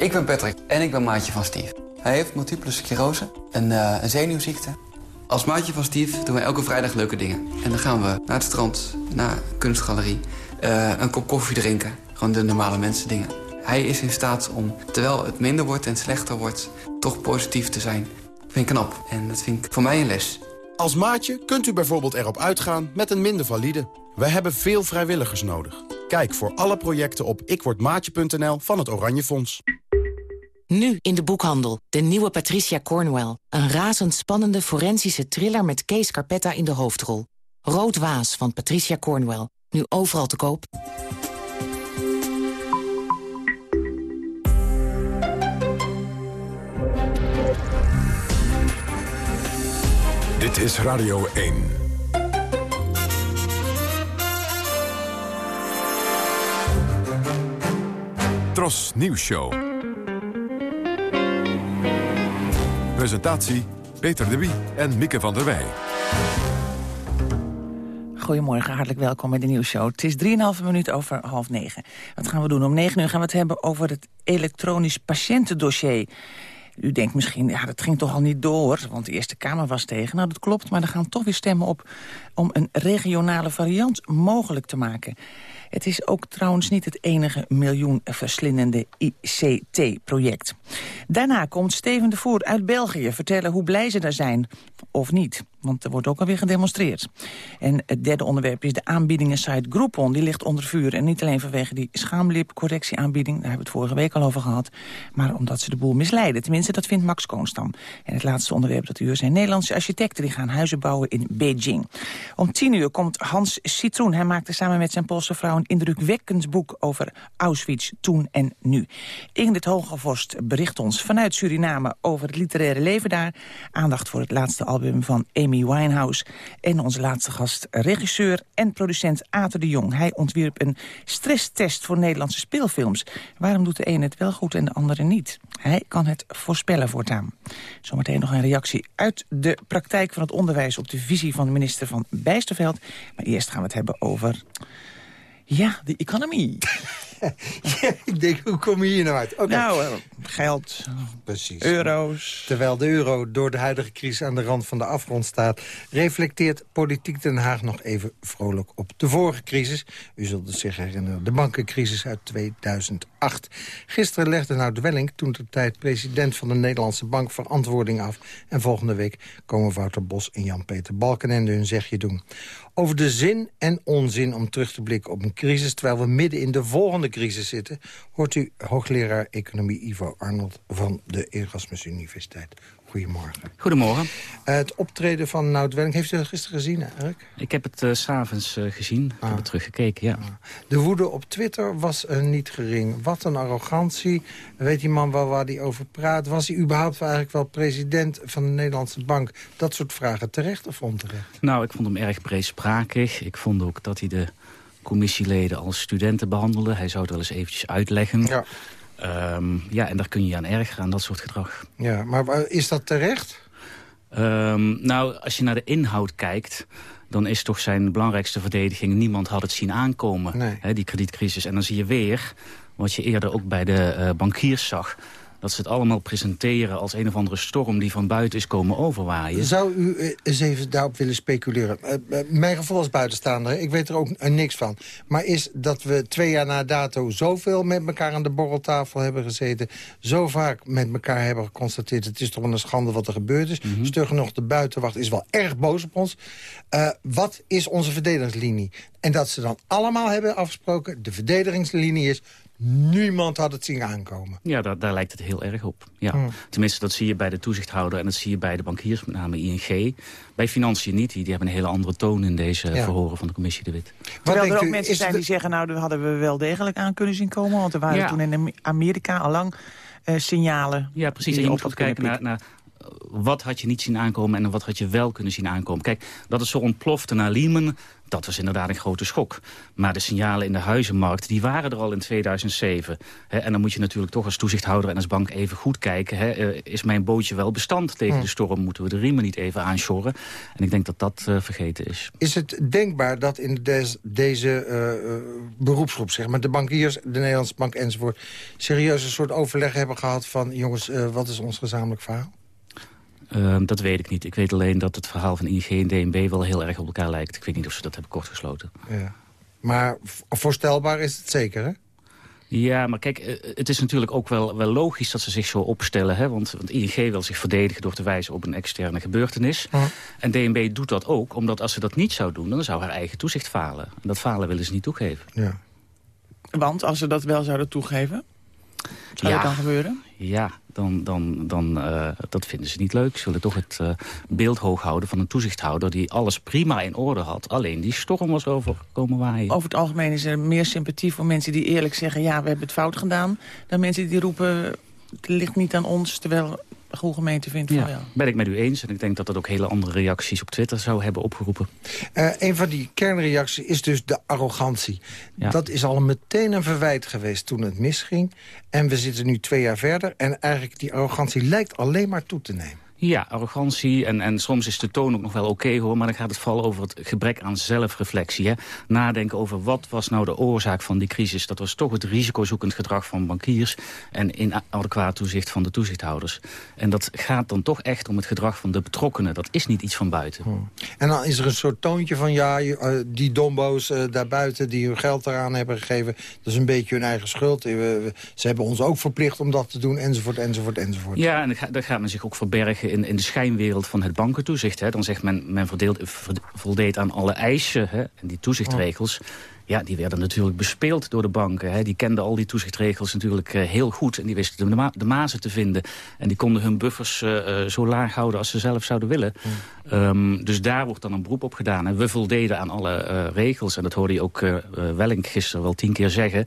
Ik ben Patrick en ik ben maatje van Steve. Hij heeft multiple sclerose, een, uh, een zenuwziekte. Als maatje van Steve doen we elke vrijdag leuke dingen. En dan gaan we naar het strand, naar een kunstgalerie, uh, een kop koffie drinken. Gewoon de normale mensen dingen. Hij is in staat om, terwijl het minder wordt en slechter wordt... toch positief te zijn. Dat vind ik knap en dat vind ik voor mij een les. Als maatje kunt u bijvoorbeeld erop uitgaan met een minder valide. We hebben veel vrijwilligers nodig. Kijk voor alle projecten op ikwordmaatje.nl van het Oranje Fonds. Nu in de boekhandel, de nieuwe Patricia Cornwell. Een razendspannende forensische thriller met Kees Carpetta in de hoofdrol. Rood Waas van Patricia Cornwell. Nu overal te koop. Dit is Radio 1. Tros Nieuws Show. Presentatie Peter de Wie en Mieke van der Wij. Goedemorgen, hartelijk welkom bij de nieuwsshow. Het is 3,5 minuut over half negen. Wat gaan we doen? Om negen uur gaan we het hebben over het elektronisch patiëntendossier. U denkt misschien, ja, dat ging toch al niet door, want de Eerste Kamer was tegen. Nou, dat klopt, maar er gaan toch weer stemmen op om een regionale variant mogelijk te maken. Het is ook trouwens niet het enige miljoen verslindende ICT-project. Daarna komt Steven de Voer uit België vertellen hoe blij ze daar zijn. Of niet, want er wordt ook alweer gedemonstreerd. En het derde onderwerp is de aanbiedingensite Groupon. Die ligt onder vuur en niet alleen vanwege die schaamlipcorrectieaanbieding... daar hebben we het vorige week al over gehad... maar omdat ze de boel misleiden. Tenminste, dat vindt Max Koonstam. En het laatste onderwerp dat uur zijn Nederlandse architecten... die gaan huizen bouwen in Beijing. Om tien uur komt Hans Citroen. Hij maakte samen met zijn Poolse vrouw een indrukwekkend boek... over Auschwitz, toen en nu. Ingrid Hogevorst bericht ons vanuit Suriname over het literaire leven daar. Aandacht voor het laatste album van Amy Winehouse. En onze laatste gast, regisseur en producent Ater de Jong. Hij ontwierp een stresstest voor Nederlandse speelfilms. Waarom doet de ene het wel goed en de andere niet? Hij kan het voorspellen voortaan. Zometeen nog een reactie uit de praktijk van het onderwijs... op de visie van de minister van Bijsterveld. Maar eerst gaan we het hebben over... Ja, de economie. ik denk, hoe kom je hier nou uit? Nou, uh, geld, Precies. euro's. Terwijl de euro door de huidige crisis aan de rand van de afgrond staat... reflecteert politiek Den Haag nog even vrolijk op de vorige crisis. U zult het zich herinneren, de bankencrisis uit 2008. Gisteren legde nou Dwelling, toen de tijd president van de Nederlandse Bank... verantwoording af. En volgende week komen Wouter Bos en Jan-Peter Balkenende hun zegje doen over de zin en onzin om terug te blikken op een crisis... terwijl we midden in de volgende crisis zitten... hoort u hoogleraar Economie Ivo Arnold van de Erasmus Universiteit. Goedemorgen. Goedemorgen. Uh, het optreden van Nout Welling, heeft u dat gisteren gezien eigenlijk? Ik heb het uh, s'avonds uh, gezien, ik heb het teruggekeken, ja. De woede op Twitter was niet gering. Wat een arrogantie. Weet die man wel waar hij over praat? Was hij überhaupt eigenlijk wel president van de Nederlandse Bank? Dat soort vragen terecht of onterecht? Nou, ik vond hem erg breedsprakig. Ik vond ook dat hij de commissieleden als studenten behandelde. Hij zou het wel eens eventjes uitleggen. Ja. Um, ja, en daar kun je aan ergeren, aan dat soort gedrag. Ja, maar is dat terecht? Um, nou, als je naar de inhoud kijkt dan is toch zijn belangrijkste verdediging... niemand had het zien aankomen, nee. hè, die kredietcrisis. En dan zie je weer, wat je eerder ook bij de uh, bankiers zag dat ze het allemaal presenteren als een of andere storm... die van buiten is komen overwaaien. Zou u eens even daarop willen speculeren? Uh, mijn gevoel als buitenstaander, ik weet er ook niks van. Maar is dat we twee jaar na dato zoveel met elkaar aan de borreltafel hebben gezeten... zo vaak met elkaar hebben geconstateerd... het is toch een schande wat er gebeurd is. Mm -hmm. Nog, de buitenwacht is wel erg boos op ons. Uh, wat is onze verdedigingslinie? En dat ze dan allemaal hebben afgesproken... de verdedigingslinie is Niemand had het zien aankomen. Ja, daar, daar lijkt het heel erg op. Ja. Hmm. Tenminste, dat zie je bij de toezichthouder en dat zie je bij de bankiers, met name ING. Bij financiën niet, die, die hebben een hele andere toon in deze ja. verhoren van de commissie de Wit. Terwijl er ook u, mensen zijn die zeggen, nou, dat hadden we wel degelijk aan kunnen zien komen. Want er waren ja. toen in Amerika allang uh, signalen. Ja, precies. En je moet ook kijken naar, naar wat had je niet zien aankomen en wat had je wel kunnen zien aankomen. Kijk, dat het zo ontplofte naar Lehman, dat was inderdaad een grote schok. Maar de signalen in de huizenmarkt, die waren er al in 2007. He, en dan moet je natuurlijk toch als toezichthouder en als bank even goed kijken. He, is mijn bootje wel bestand tegen hm. de storm? Moeten we de riemen niet even aanshoren? En ik denk dat dat uh, vergeten is. Is het denkbaar dat in des, deze uh, beroepsgroep, zeg maar, de bankiers, de Nederlandse bank enzovoort... serieus een soort overleg hebben gehad van... jongens, uh, wat is ons gezamenlijk verhaal? Uh, dat weet ik niet. Ik weet alleen dat het verhaal van ING en DNB wel heel erg op elkaar lijkt. Ik weet niet of ze dat hebben kortgesloten. Ja. Maar voorstelbaar is het zeker, hè? Ja, maar kijk, het is natuurlijk ook wel, wel logisch dat ze zich zo opstellen. Hè? Want, want ING wil zich verdedigen door te wijzen op een externe gebeurtenis. En DNB doet dat ook, omdat als ze dat niet zou doen... dan zou haar eigen toezicht falen. En dat falen willen ze niet toegeven. Ja. Want als ze dat wel zouden toegeven, zou ja. het dan gebeuren? Ja, dan, dan, dan uh, dat vinden ze niet leuk. Ze willen toch het uh, beeld hoog houden van een toezichthouder... die alles prima in orde had. Alleen die storm was overkomen waaien. Over het algemeen is er meer sympathie voor mensen die eerlijk zeggen... ja, we hebben het fout gedaan, dan mensen die roepen... het ligt niet aan ons, terwijl gemeente vindt ja, van ja. Ben ik met u eens. En ik denk dat dat ook hele andere reacties op Twitter zou hebben opgeroepen. Uh, een van die kernreacties is dus de arrogantie. Ja. Dat is al meteen een verwijt geweest toen het misging. En we zitten nu twee jaar verder. En eigenlijk die arrogantie lijkt alleen maar toe te nemen. Ja, arrogantie en, en soms is de toon ook nog wel oké okay, hoor... maar dan gaat het vooral over het gebrek aan zelfreflectie. Hè? Nadenken over wat was nou de oorzaak van die crisis. Dat was toch het risicozoekend gedrag van bankiers... en inadequaat toezicht van de toezichthouders. En dat gaat dan toch echt om het gedrag van de betrokkenen. Dat is niet iets van buiten. Hmm. En dan is er een soort toontje van... ja, die dombo's uh, daarbuiten die hun geld eraan hebben gegeven... dat is een beetje hun eigen schuld. Ze hebben ons ook verplicht om dat te doen, enzovoort, enzovoort, enzovoort. Ja, en daar gaat men zich ook verbergen in, in de schijnwereld van het bankentoezicht. Hè. Dan zegt men, men verdeelt, voldeed aan alle eisen hè, en die toezichtregels. Ja, die werden natuurlijk bespeeld door de banken. Hè. Die kenden al die toezichtregels natuurlijk uh, heel goed. En die wisten de, ma de mazen te vinden. En die konden hun buffers uh, uh, zo laag houden als ze zelf zouden willen. Um, dus daar wordt dan een beroep op gedaan. En we voldeden aan alle regels. En dat hoorde je ook Welling gisteren wel tien keer zeggen.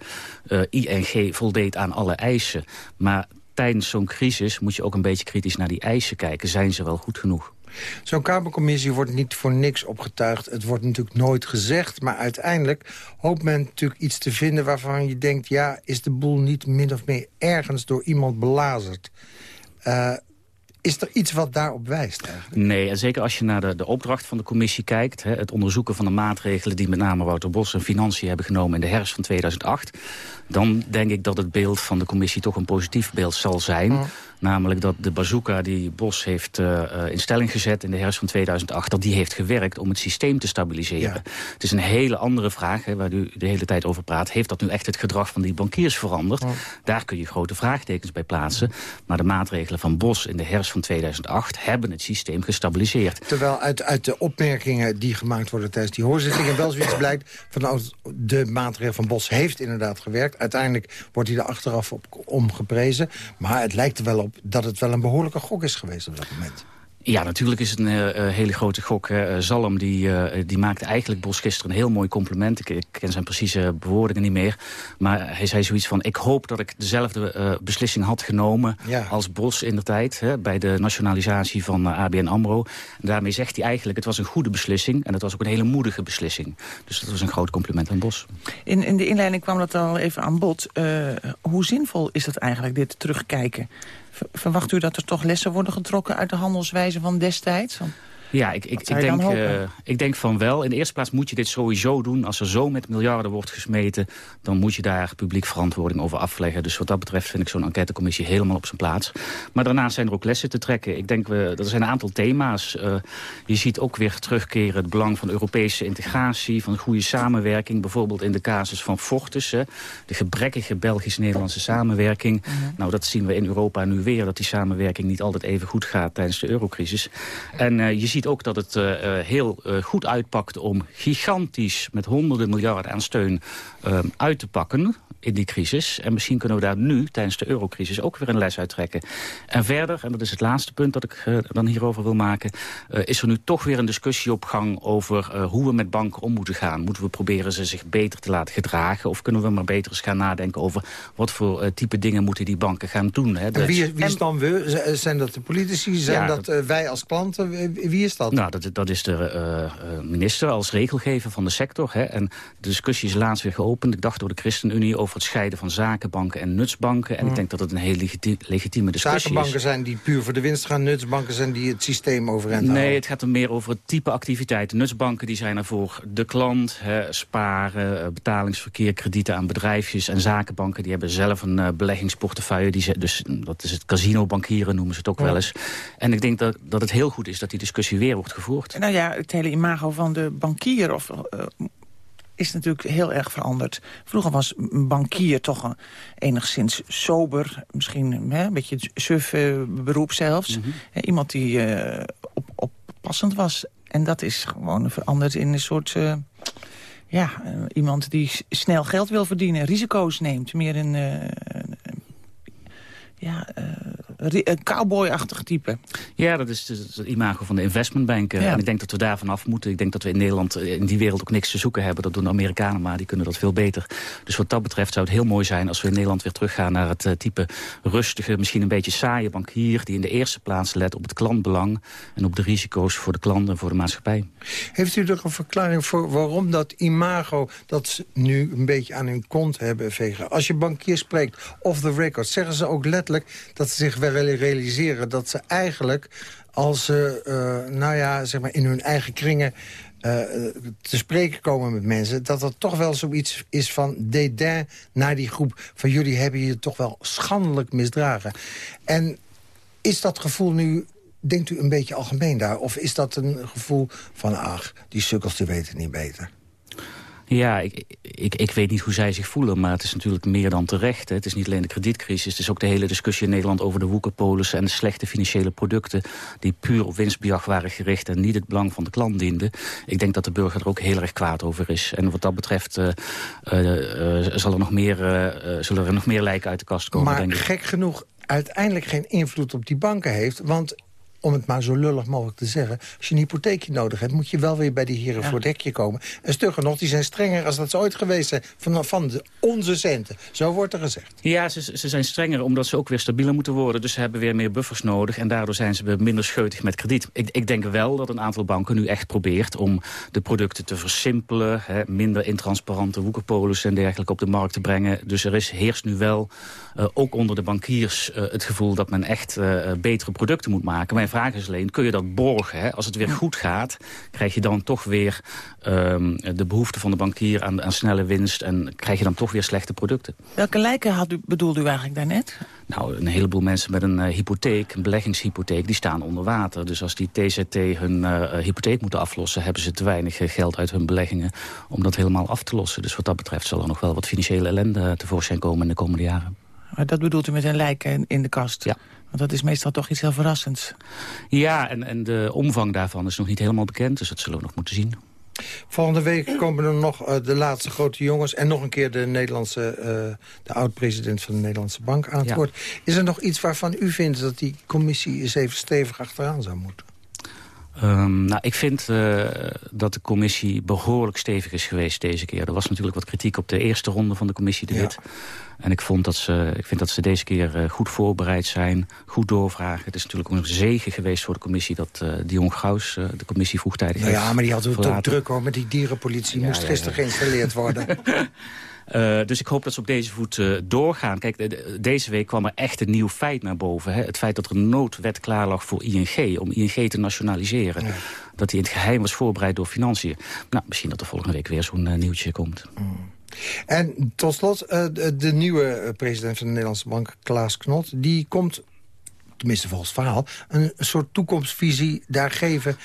ING voldeed aan alle eisen. Maar tijdens zo'n crisis moet je ook een beetje kritisch naar die eisen kijken. Zijn ze wel goed genoeg? Zo'n Kamercommissie wordt niet voor niks opgetuigd. Het wordt natuurlijk nooit gezegd, maar uiteindelijk hoopt men natuurlijk iets te vinden... waarvan je denkt, ja, is de boel niet min of meer ergens door iemand belazerd? Uh, Is er iets wat daarop wijst eigenlijk? Nee, en zeker als je naar de, de opdracht van de commissie kijkt... Hè, het onderzoeken van de maatregelen die met name Wouter Bos en Financiën hebben genomen in de herfst van 2008... dan denk ik dat het beeld van de commissie toch een positief beeld zal zijn... Namelijk dat de bazooka die Bos heeft uh, in stelling gezet in de herfst van 2008... dat die heeft gewerkt om het systeem te stabiliseren. Het is een hele andere vraag, hè, waar u de hele tijd over praat. Heeft dat nu echt het gedrag van die bankiers veranderd? Daar kun je grote vraagtekens bij plaatsen. Maar de maatregelen van Bos in de herfst van 2008... hebben het systeem gestabiliseerd. Terwijl uit, uit de opmerkingen die gemaakt worden tijdens die hoorzittingen... wel zoiets blijkt van de maatregel van Bos heeft inderdaad gewerkt. Uiteindelijk wordt hij er achteraf op omgeprezen. Maar het lijkt er wel op dat het wel een behoorlijke gok is geweest op dat moment. Ja, natuurlijk is het een uh, hele grote gok. Hè. Zalm die, uh, die maakte eigenlijk Bos gisteren een heel mooi compliment. Ik, ik, ken zijn precieze bewoordingen niet meer. Maar hij zei zoiets van... ik hoop dat ik dezelfde beslissing had genomen als Bos in de tijd... Hè, bij de nationalisatie van ABN AMRO. En daarmee zegt hij eigenlijk... het was een goede beslissing en het was ook een hele moedige beslissing. Dus dat was een groot compliment aan Bos. In, in de inleiding kwam dat al even aan bod. hoe zinvol is dat eigenlijk, dit terugkijken Verwacht u dat er toch lessen worden getrokken uit de handelswijze van destijds? Ja, ik, ik, ik denk, uh, ik denk van wel. In de eerste plaats moet je dit sowieso doen. Als er zo met miljarden wordt gesmeten... dan moet je daar publiek verantwoording over afleggen. Dus wat dat betreft vind ik zo'n enquêtecommissie helemaal op zijn plaats. Maar daarnaast zijn er ook lessen te trekken. Ik denk, we, er zijn een aantal thema's. Uh, je ziet ook weer terugkeren het belang van Europese integratie... van goede samenwerking. Bijvoorbeeld in de casus van Fortis. Hè, de gebrekkige Belgisch-Nederlandse samenwerking. Mhm. Nou, dat zien we in Europa nu weer. Dat die samenwerking niet altijd even goed gaat tijdens de eurocrisis. En uh, je ziet ook dat het uh, heel uh, goed uitpakt om gigantisch met honderden miljarden aan steun uit te pakken in die crisis. En misschien kunnen we daar nu, tijdens de eurocrisis, ook weer een les uit trekken. En verder, en dat is het laatste punt dat ik uh, dan hierover wil maken... Uh, is er nu toch weer een discussie op gang over uh, hoe we met banken om moeten gaan. Moeten we proberen ze zich beter te laten gedragen? Of kunnen we maar beter eens gaan nadenken over... wat voor type dingen moeten die banken gaan doen? Hè? En wie, wie is dan we? Zijn dat de politici? Zijn ja, dat wij als klanten? Wie is dat? Nou, dat, dat is de minister als regelgever van de sector. Hè? En de discussie is laatst weer geopend. Ik dacht door de ChristenUnie over het scheiden van zakenbanken en nutsbanken. En ik denk dat het een heel legitieme discussie is. Zakenbanken zijn die puur voor de winst gaan. Nutsbanken zijn die het systeem overeind houden. Nee, het gaat er meer over het type activiteiten. Nutsbanken die zijn er voor de klant, hè, sparen, eh, betalingsverkeer, kredieten aan bedrijfjes. En zakenbanken die hebben zelf een uh, beleggingsportefeuille. Die dus, dat is het casinobankieren noemen ze het ook wel eens. En ik denk dat, dat het heel goed is dat die discussie weer wordt gevoerd. Nou ja, het hele imago van de bankier of uh, is natuurlijk heel erg veranderd. Vroeger was een bankier toch een, enigszins sober, misschien hè, een beetje suf uh, beroep zelfs. Mm -hmm. Iemand die uh, op, oppassend was. En dat is gewoon veranderd in een soort... Uh, ja, iemand die snel geld wil verdienen, risico's neemt. Meer een, ja, een cowboy-achtig type. Ja, dat is het imago van de investmentbanken. Ja. En ik denk dat we daar vanaf moeten. Ik denk dat we in Nederland eh, in die wereld ook niks te zoeken hebben. Dat doen de Amerikanen maar, die kunnen dat veel beter. Dus wat dat betreft zou het heel mooi zijn als we in Nederland weer teruggaan naar het uh, type rustige, misschien een beetje saaie bankier... die in de eerste plaats let op het klantbelang en op de risico's voor de klant en voor de maatschappij. Heeft u er een verklaring voor waarom dat imago dat ze nu een beetje aan hun kont hebben vegen? Als je bankier spreekt, off the record, zeggen ze ook letterlijk dat ze zich wel realiseren dat ze eigenlijk als ze uh, nou ja, zeg maar in hun eigen kringen uh, te spreken komen met mensen... dat er toch wel zoiets is van dédain naar die groep... van jullie hebben je toch wel schandelijk misdragen. En is dat gevoel nu, denkt u, een beetje algemeen daar? Of is dat een gevoel van, ach, die sukkels die weten niet beter? Ja, ik, ik, ik weet niet hoe zij zich voelen, maar het is natuurlijk meer dan terecht. Hè. Het is niet alleen de kredietcrisis, het is ook de hele discussie in Nederland over de woekerpolissen en de slechte financiële producten die puur op winstbejag waren gericht en niet het belang van de klant dienden. Ik denk dat de burger er ook heel erg kwaad over is. En wat dat betreft uh, uh, uh, zal er nog meer, zullen er nog meer lijken uit de kast komen, maar denk ik. gek genoeg uiteindelijk geen invloed op die banken heeft, want om het maar zo lullig mogelijk te zeggen... als je een hypotheekje nodig hebt, moet je wel weer bij die heren voor het hekje komen. En stugger nog, die zijn strenger als dat ze ooit geweest zijn... van, van de, onze centen. Zo wordt er gezegd. Ja, ze, ze zijn strenger omdat ze ook weer stabieler moeten worden. Dus ze hebben weer meer buffers nodig. En daardoor zijn ze weer minder scheutig met krediet. Ik, ik denk wel dat een aantal banken nu echt probeert... om de producten te versimpelen. Hè, minder intransparante woekerpolissen en dergelijke op de markt te brengen. Dus er is, heerst nu wel, uh, ook onder de bankiers... Uh, het gevoel dat men echt uh, betere producten moet maken. Mijn vraag is alleen, kun je dat borgen? Hè? Als het weer goed gaat, krijg je dan toch weer um, de behoefte van de bankier aan, aan snelle winst... en krijg je dan toch weer slechte producten. Welke lijken had u, bedoelde u eigenlijk daarnet? Nou, een heleboel mensen met een uh, hypotheek, een beleggingshypotheek, die staan onder water. Dus als die TZT hun uh, hypotheek moeten aflossen... hebben ze te weinig geld uit hun beleggingen om dat helemaal af te lossen. Dus wat dat betreft zal er nog wel wat financiële ellende tevoorschijn komen in de komende jaren. Maar dat bedoelt u met een lijk in de kast? Ja. Want dat is meestal toch iets heel verrassends. Ja, en, en de omvang daarvan is nog niet helemaal bekend. Dus dat zullen we nog moeten zien. Volgende week komen er nog uh, de laatste grote jongens... en nog een keer de, Nederlandse, uh, de oud-president van de Nederlandse Bank aan het ja. woord. Is er nog iets waarvan u vindt dat die commissie eens even stevig achteraan zou moeten? Um, nou, ik vind uh, dat de commissie behoorlijk stevig is geweest deze keer. Er was natuurlijk wat kritiek op de eerste ronde van de commissie de Wit. Ja. En ik, vond dat ze, ik vind dat ze deze keer uh, goed voorbereid zijn, goed doorvragen. Het is natuurlijk een zegen geweest voor de commissie... dat uh, Dion Graus uh, de commissie vroegtijdig nou heeft Ja, maar die had het ook druk hoor, met die dierenpolitie. Ja, moest ja, gisteren geïnstalleerd worden. Uh, dus ik hoop dat ze op deze voet uh, doorgaan. Kijk, de, de, deze week kwam er echt een nieuw feit naar boven. Hè? Het feit dat er een noodwet klaar lag voor ING, om ING te nationaliseren. Ja. Dat die in het geheim was voorbereid door financiën. Nou, misschien dat er volgende week weer zo'n uh, nieuwtje komt. Mm. En tot slot, de, de, nieuwe president van de Nederlandse Bank, Klaas Knot... die komt, tenminste volgens het verhaal... een, een soort toekomstvisie daar geven...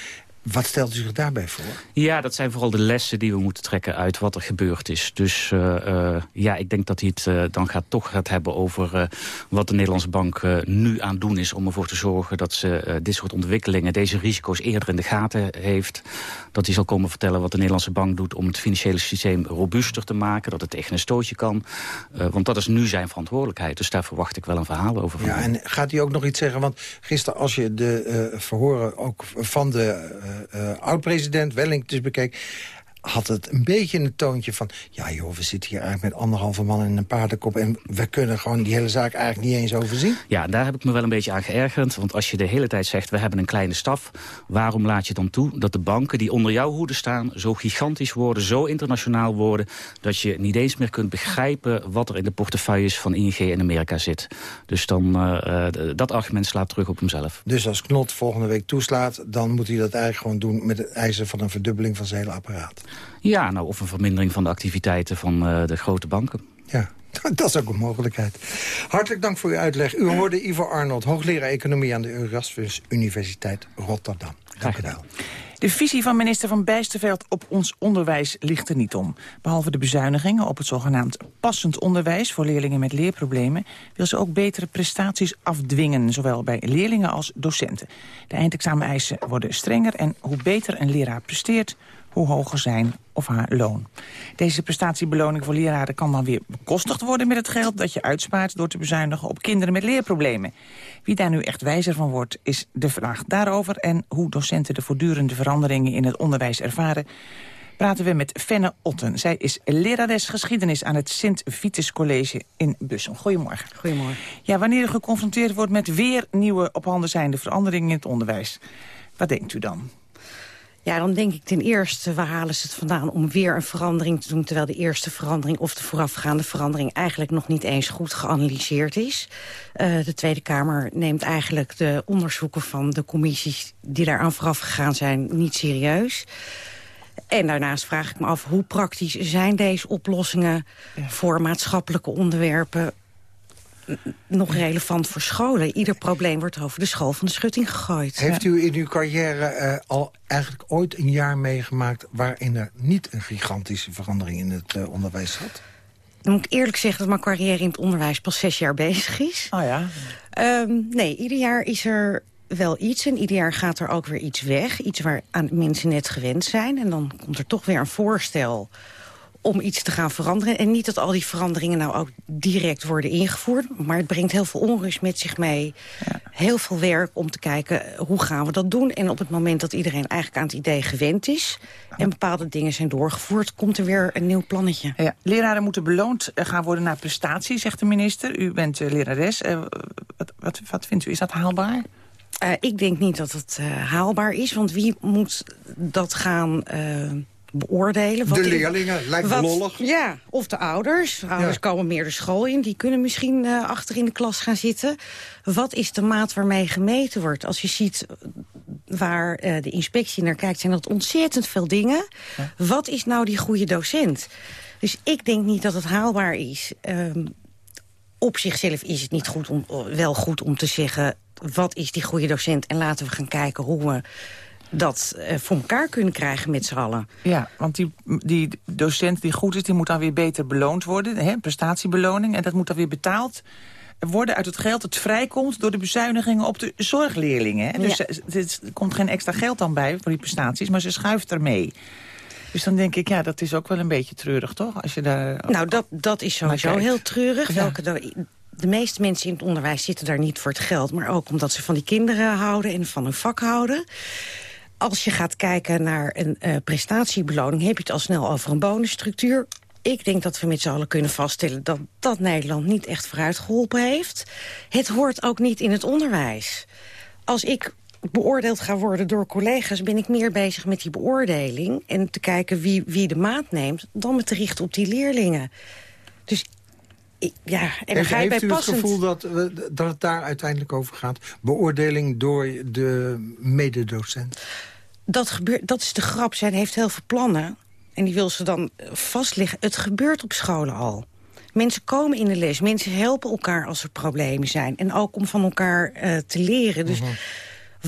Wat stelt u zich daarbij voor? Ja, dat zijn vooral de lessen die we moeten trekken uit wat er gebeurd is. Dus uh, uh, ja, ik denk dat hij het uh, dan gaat, toch gaat hebben over wat de Nederlandse bank nu aan doen is... om ervoor te zorgen dat ze dit soort ontwikkelingen, deze risico's eerder in de gaten heeft. Dat hij zal komen vertellen wat de Nederlandse bank doet om het financiële systeem robuuster te maken. Dat het tegen een stootje kan. want dat is nu zijn verantwoordelijkheid. Dus daar verwacht ik wel een verhaal over. Ja, en gaat hij ook nog iets zeggen? Want gisteren als je de verhoren ook van de uh, oud-president Welling dus bekeek had het een beetje een toontje van... ja joh, we zitten hier eigenlijk met anderhalve man in een paardenkop... en we kunnen gewoon die hele zaak eigenlijk niet eens overzien. Ja, daar heb ik me wel een beetje aan geërgerd. Want als je de hele tijd zegt, we hebben een kleine staf... waarom laat je dan toe dat de banken die onder jouw hoede staan... zo gigantisch worden, zo internationaal worden... dat je niet eens meer kunt begrijpen wat er in de portefeuilles van ING in Amerika zit. Dus dan, uh, dat argument slaat terug op hemzelf. Dus als Knot volgende week toeslaat... dan moet hij dat eigenlijk gewoon doen met het eisen van een verdubbeling van zijn hele apparaat. Ja, nou, of een vermindering van de activiteiten van uh, de grote banken. Ja, dat is ook een mogelijkheid. Hartelijk dank voor uw uitleg. U hoorde Ivo Arnold, hoogleraar economie aan de Erasmus Universiteit Rotterdam. Dank u wel. De visie van minister Van Bijsterveld op ons onderwijs ligt er niet om. Behalve de bezuinigingen op het zogenaamd passend onderwijs... voor leerlingen met leerproblemen... wil ze ook betere prestaties afdwingen, zowel bij leerlingen als docenten. De eindexameneisen worden strenger en hoe beter een leraar presteert hoe hoger zijn of haar loon. Deze prestatiebeloning voor leraren kan dan weer bekostigd worden met het geld dat je uitspaart door te bezuinigen op kinderen met leerproblemen. Wie daar nu echt wijzer van wordt is de vraag daarover en hoe docenten de voortdurende veranderingen in het onderwijs ervaren praten we met Fenne Otten. Zij is lerares geschiedenis aan het Sint-Vitus College in Bussum. Goedemorgen. Goedemorgen. Ja, wanneer u geconfronteerd wordt met weer nieuwe op handen zijnde veranderingen in het onderwijs, wat denkt u dan? Ja, dan denk ik ten eerste, waar halen ze het vandaan om weer een verandering te doen... terwijl de eerste verandering of de voorafgaande verandering... eigenlijk nog niet eens goed geanalyseerd is. Uh, de Tweede Kamer neemt eigenlijk de onderzoeken van de commissies... die daaraan vooraf gegaan zijn, niet serieus. En daarnaast vraag ik me af, hoe praktisch zijn deze oplossingen... Ja. voor maatschappelijke onderwerpen nog relevant voor scholen. Ieder probleem wordt over de school van de schutting gegooid. Heeft u in uw carrière uh, al eigenlijk ooit een jaar meegemaakt... waarin er niet een gigantische verandering in het uh, onderwijs zat? Dan moet ik eerlijk zeggen dat mijn carrière in het onderwijs pas zes jaar bezig is. Oh ja? Um, nee, ieder jaar is er wel iets en ieder jaar gaat er ook weer iets weg. Iets waar aan mensen net gewend zijn. En dan komt er toch weer een voorstel om iets te gaan veranderen. En niet dat al die veranderingen nou ook direct worden ingevoerd... maar het brengt heel veel onrust met zich mee. Heel veel werk om te kijken hoe gaan we dat doen. En op het moment dat iedereen eigenlijk aan het idee gewend is... en bepaalde dingen zijn doorgevoerd, komt er weer een nieuw plannetje. Ja, leraren moeten beloond eh, gaan worden naar prestatie, zegt de minister. U bent uh, lerares. Uh, wat, wat, wat vindt u, is dat haalbaar? Uh, ik denk niet dat het haalbaar is, want wie moet dat gaan beoordelen. Wat de leerlingen, in, lijkt wat, lollig. Ja, of de ouders. De ouders ja. komen meer de school in. Die kunnen misschien uh, achter in de klas gaan zitten. Wat is de maat waarmee gemeten wordt? Als je ziet waar uh, de inspectie naar kijkt... zijn dat ontzettend veel dingen. Ja. Wat is nou die goede docent? Dus ik denk niet dat het haalbaar is. Um, op zichzelf is het niet goed om, wel goed om te zeggen... wat is die goede docent? En laten we gaan kijken hoe we dat uh, voor elkaar kunnen krijgen met z'n allen. Ja, want die, die docent die goed is, die moet dan weer beter beloond worden. Hè, prestatiebeloning. En dat moet dan weer betaald worden uit het geld dat vrijkomt... door de bezuinigingen op de zorgleerlingen. Hè? Dus ja. er komt geen extra geld dan bij voor die prestaties, maar ze schuift ermee. Dus dan denk ik, ja, dat is ook wel een beetje treurig, toch? Als je daar nou, dat, dat is sowieso heel treurig. Ja. Welke de, de meeste mensen in het onderwijs zitten daar niet voor het geld... maar ook omdat ze van die kinderen houden en van hun vak houden als je gaat kijken naar een uh, prestatiebeloning... heb je het al snel over een bonusstructuur. Ik denk dat we met z'n allen kunnen vaststellen... dat dat Nederland niet echt vooruit geholpen heeft. Het hoort ook niet in het onderwijs. Als ik beoordeeld ga worden door collega's... ben ik meer bezig met die beoordeling... en te kijken wie, wie de maat neemt... dan me te richten op die leerlingen. Dus ja, en heeft, ga je bij u passend... het gevoel dat, dat het daar uiteindelijk over gaat? Beoordeling door de mededocent? Dat, gebeurt, dat is de grap. Zij heeft heel veel plannen. En die wil ze dan vastleggen. Het gebeurt op scholen al. Mensen komen in de les. Mensen helpen elkaar als er problemen zijn. En ook om van elkaar uh, te leren. Dus uh -huh.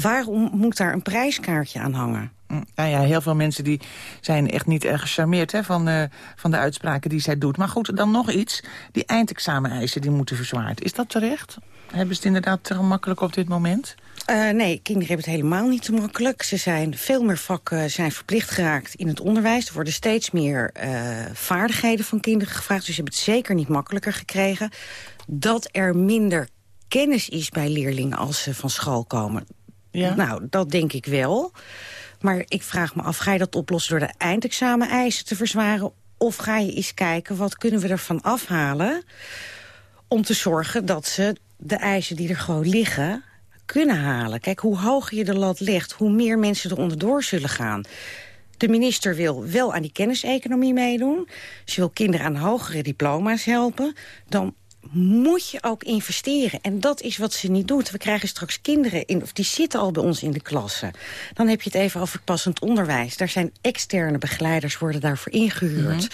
waarom moet daar een prijskaartje aan hangen? Nou ja, heel veel mensen die zijn echt niet erg gecharmeerd hè, van, uh, van de uitspraken die zij doet. Maar goed, dan nog iets. Die eindexameneisen die moeten verzwaard. Is dat terecht? Hebben ze het inderdaad te makkelijk op dit moment? Uh, nee, kinderen hebben het helemaal niet te makkelijk. Ze zijn veel meer vakken zijn verplicht geraakt in het onderwijs. Er worden steeds meer uh, vaardigheden van kinderen gevraagd. Dus ze hebben het zeker niet makkelijker gekregen. Dat er minder kennis is bij leerlingen als ze van school komen. Ja. Nou, dat denk ik wel. Maar ik vraag me af, ga je dat oplossen door de eindexamen-eisen te verzwaren? Of ga je eens kijken, wat kunnen we ervan afhalen... om te zorgen dat ze de eisen die er gewoon liggen kunnen halen. Kijk, hoe hoger je de lat legt, hoe meer mensen er onderdoor zullen gaan. De minister wil wel aan die kenniseconomie meedoen. Ze wil kinderen aan hogere diploma's helpen. Dan moet je ook investeren. En dat is wat ze niet doet. We krijgen straks kinderen, in, of die zitten al bij ons in de klassen. Dan heb je het even over het passend onderwijs. Daar zijn externe begeleiders, worden daarvoor ingehuurd... Mm -hmm.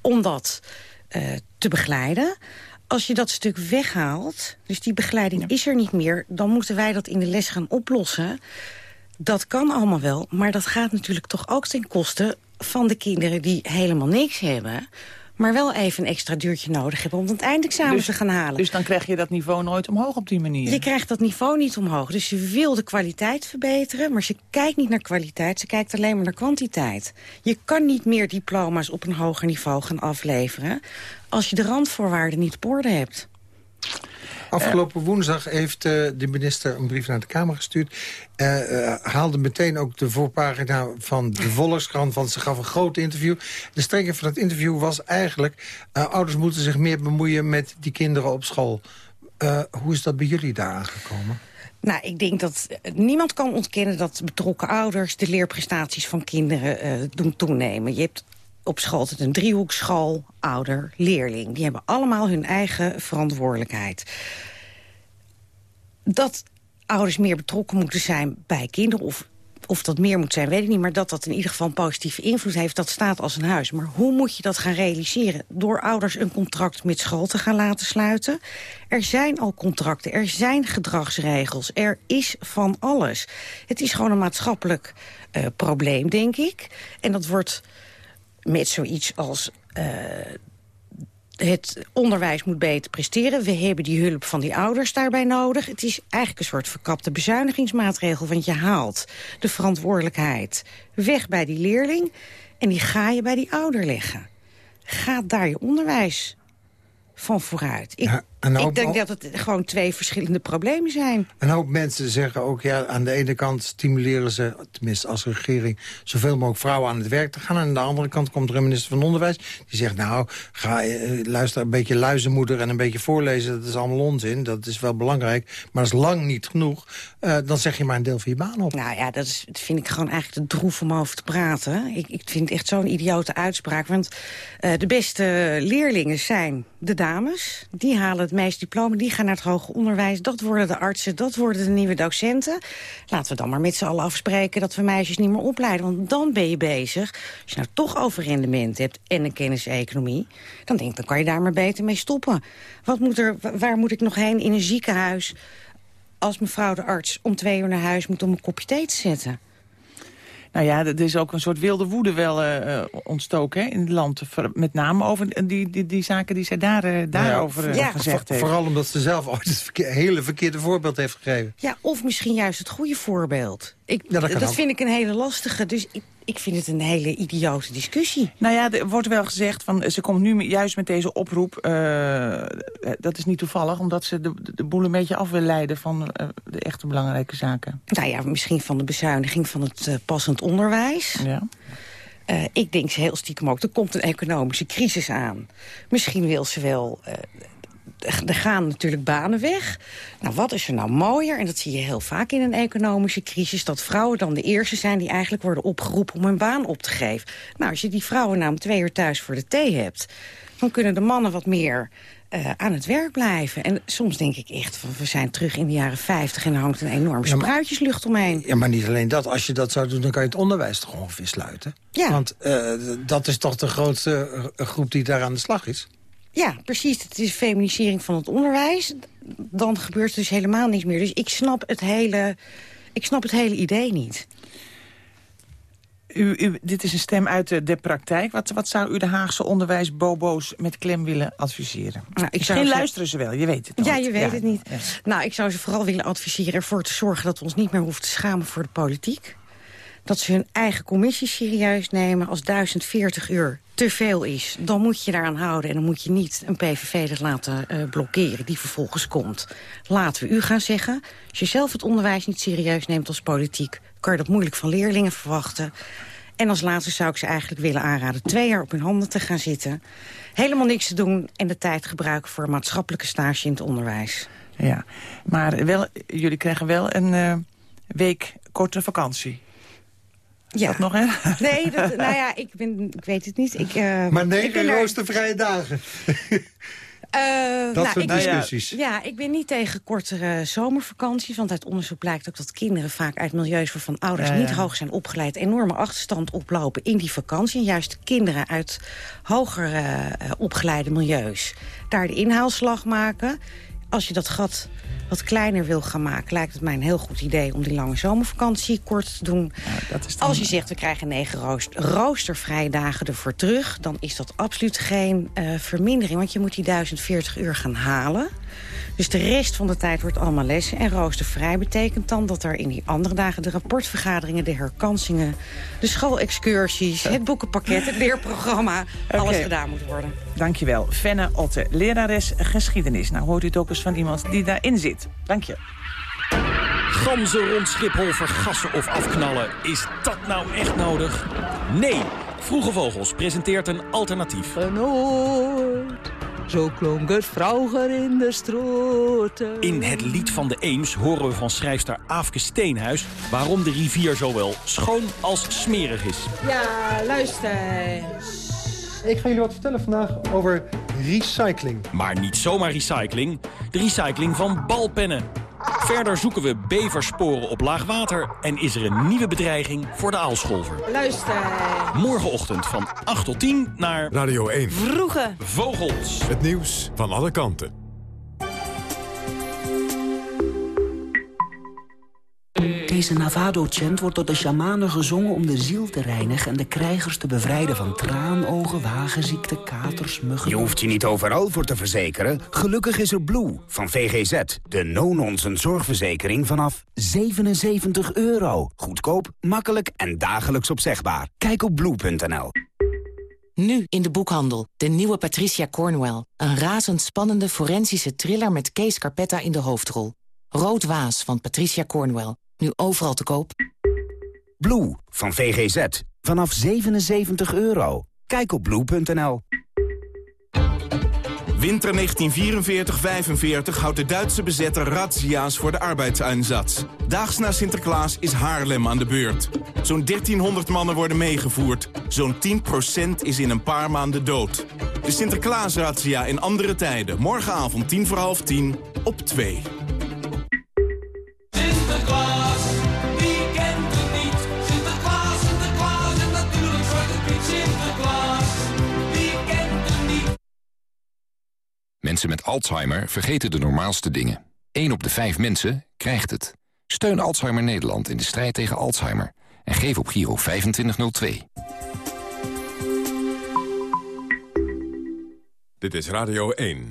om dat uh, te begeleiden. Als je dat stuk weghaalt, dus die begeleiding ja. is er niet meer... dan moeten wij dat in de les gaan oplossen. Dat kan allemaal wel, maar dat gaat natuurlijk toch ook ten koste... van de kinderen die helemaal niks hebben maar wel even een extra duurtje nodig hebben om het eindexamen dus, te gaan halen. Dus dan krijg je dat niveau nooit omhoog op die manier? Je krijgt dat niveau niet omhoog. Dus je wil de kwaliteit verbeteren, maar ze kijkt niet naar kwaliteit. Ze kijkt alleen maar naar kwantiteit. Je kan niet meer diploma's op een hoger niveau gaan afleveren... als je de randvoorwaarden niet op orde hebt. Afgelopen woensdag heeft uh, de minister een brief naar de Kamer gestuurd. Uh, haalde meteen ook de voorpagina van de Volkskrant, want ze gaf een groot interview. De strekking van het interview was eigenlijk... ouders moeten zich meer bemoeien met die kinderen op school. hoe is dat bij jullie daar aangekomen? Nou, ik denk dat niemand kan ontkennen dat betrokken ouders... de leerprestaties van kinderen doen toenemen. Je hebt op school het een driehoekschool, ouder, leerling. Die hebben allemaal hun eigen verantwoordelijkheid. Dat ouders meer betrokken moeten zijn bij kinderen... of of dat meer moet zijn, weet ik niet. Maar dat dat in ieder geval een positieve invloed heeft, dat staat als een huis. Maar hoe moet je dat gaan realiseren? Door ouders een contract met school te gaan laten sluiten. Er zijn al contracten, er zijn gedragsregels, er is van alles. Het is gewoon een maatschappelijk uh, probleem, denk ik. En dat wordt met zoiets als... Uh, het onderwijs moet beter presteren. We hebben die hulp van die ouders daarbij nodig. Het is eigenlijk een soort verkapte bezuinigingsmaatregel... want je haalt de verantwoordelijkheid weg bij die leerling... en die ga je bij die ouder leggen. gaat daar je onderwijs van vooruit. Ik, Ja, ik denk dat het gewoon twee verschillende problemen zijn. Een hoop mensen zeggen ook, ja, aan de ene kant stimuleren ze, tenminste als regering, zoveel mogelijk vrouwen aan het werk te gaan. En aan de andere kant komt er een minister van Onderwijs, die zegt, nou, ga, eh, luister een beetje luizenmoeder en een beetje voorlezen, dat is allemaal onzin, dat is wel belangrijk, maar dat is lang niet genoeg. Eh, dan zeg je maar een deel van je baan op. Nou ja, dat, is, dat vind ik gewoon eigenlijk te droef om over te praten. Ik, ik vind het echt zo'n idiote uitspraak. Want eh, de beste leerlingen zijn de dames. Die halen het meeste diploma, die gaan naar het hoger onderwijs. Dat worden de artsen, dat worden de nieuwe docenten. Laten we dan maar met z'n allen afspreken dat we meisjes niet meer opleiden. Want dan ben je bezig. Als je nou toch over rendement hebt en een kenniseconomie... dan denk ik, dan kan je daar maar beter mee stoppen. Wat moet er, wa- waar moet ik nog heen in een ziekenhuis als mevrouw de arts om twee uur naar huis moet om een kopje thee te zetten. Nou ja, er is ook een soort wilde woede wel eh, eh, ontstoken hè, in het land. Met name over die, die, die zaken die zij daar, eh, daarover eh, gezegd voor- heeft. Vooral omdat ze zelf ooit het hele verkeerde voorbeeld heeft gegeven. Ja, of misschien juist het goede voorbeeld. Ik, Ja, dat ook. vind ik een hele lastige, dus ik, ik vind het een hele idiote discussie. Nou ja, er wordt wel gezegd, van, ze komt nu juist met deze oproep. eh, dat is niet toevallig, omdat ze de, de boel een beetje af wil leiden... van eh, de echte belangrijke zaken. Nou ja, misschien van de bezuiniging van het eh, passend onderwijs. Ja. Ik denk ze heel stiekem ook, er komt een economische crisis aan. Misschien wil ze wel... er gaan natuurlijk banen weg. Nou, wat is er nou mooier? En dat zie je heel vaak in een economische crisis... dat vrouwen dan de eerste zijn die eigenlijk worden opgeroepen... om hun baan op te geven. Nou, als je die vrouwen nou om twee uur thuis voor de thee hebt... dan kunnen de mannen wat meer eh, aan het werk blijven. En soms denk ik echt, van, we zijn terug in de jaren 50... en er hangt een enorme Ja, spruitjeslucht omheen. Ja, maar niet alleen dat. Als je dat zou doen, dan kan je het onderwijs toch ongeveer sluiten. Ja. Want eh, dat is toch de grootste eh, groep die daar aan de slag is. Ja, precies. Het is feminisering van het onderwijs. Dan gebeurt er dus helemaal niets meer. Dus ik snap het hele, ik snap het hele idee niet. U, u, dit is een stem uit de, de praktijk. Wat, wat zou u de Haagse onderwijsbobo's met klem willen adviseren? Nou, ik Misschien zou ze- luisteren ze wel, je weet het Ja, nooit. je weet het niet. Nou, ik zou ze vooral willen adviseren ervoor te zorgen... dat we ons niet meer hoeven te schamen voor de politiek. Dat ze hun eigen commissie serieus nemen. Als 1040 uur te veel is, dan moet je daaraan houden. En dan moet je niet een PVV laten eh, blokkeren die vervolgens komt. Laten we u gaan zeggen. Als je zelf het onderwijs niet serieus neemt als politiek... kan je dat moeilijk van leerlingen verwachten. En als laatste zou ik ze eigenlijk willen aanraden... twee jaar op hun handen te gaan zitten. Helemaal niks te doen en de tijd gebruiken... voor een maatschappelijke stage in het onderwijs. Ja, maar wel, jullie krijgen wel een eh, week korte vakantie. Ja. Dat nog, hè? Nee, dat, nou ja, ik, ben, ik weet het niet. Ik, eh, Maar ik negen er- roostervrije dagen. Eh, nou, soort ben- discussies. ja, ik ben niet tegen kortere zomervakanties. Want uit onderzoek blijkt ook dat kinderen vaak uit milieus waarvan ouders Ja, niet hoog zijn opgeleid... enorme achterstand oplopen in die vakantie. En juist kinderen uit hoger eh, opgeleide milieus daar de inhaalslag maken. Als je dat gat wat kleiner wil gaan maken... lijkt het mij een heel goed idee om die lange zomervakantie kort te doen. dat is dan- Als je zegt, we krijgen negen roost, roostervrije dagen ervoor terug... dan is dat absoluut geen eh, vermindering. Want je moet die 1040 uur gaan halen. Dus de rest van de tijd wordt allemaal lessen. En roostervrij betekent dan dat er in die andere dagen... de rapportvergaderingen, de herkansingen, de schoolexcursies... het boekenpakket, het leerprogramma, alles gedaan moet worden. Dankjewel. Fenne Otte, lerares geschiedenis. Nou hoort u het ook eens van iemand die daarin zit. Dank je. Ganzen rond Schiphol vergassen of afknallen. Is dat nou echt nodig? Nee. Vroege Vogels presenteert een alternatief. Genoord, zo klonk het vroeger in de stroten. In het lied van de Eems horen we van schrijfster Aafke Steenhuis... waarom de rivier zowel schoon als smerig is. Ja, luister. Ik ga jullie wat vertellen vandaag over recycling. Maar niet zomaar recycling, de recycling van balpennen. Verder zoeken we beversporen op laag water... en is er een nieuwe bedreiging voor de aalscholver. Luister. Morgenochtend van 8 tot 10 naar Radio 1. Vroege. Vogels. Het nieuws van alle kanten. Deze Navado-chant wordt door de shamanen gezongen om de ziel te reinigen... en de krijgers te bevrijden van traanogen, wagenziekte, katers, muggen... Je hoeft je niet overal voor te verzekeren. Gelukkig is er Blue van VGZ. De no-nonsense zorgverzekering vanaf 77 euro. Goedkoop, makkelijk en dagelijks opzegbaar. Kijk op blue.nl. Nu in de boekhandel. De nieuwe Patricia Cornwell. Een razendspannende forensische thriller met Kees Carpetta in de hoofdrol. Rood Waas van Patricia Cornwell. Nu overal te koop. Blue van VGZ. Vanaf 77 euro. Kijk op blue.nl. Winter 1944-45 houdt de Duitse bezetter razzia's voor de arbeidseinsatz. Daags na Sinterklaas is Haarlem aan de beurt. Zo'n 1300 mannen worden meegevoerd. Zo'n 10% is in een paar maanden dood. De Sinterklaasrazzia in andere tijden. Morgenavond 10 voor half 10 op 2. Mensen met Alzheimer vergeten de normaalste dingen. 1 op de 5 mensen krijgt het. Steun Alzheimer Nederland in de strijd tegen Alzheimer. En geef op Giro 2502. Dit is Radio 1.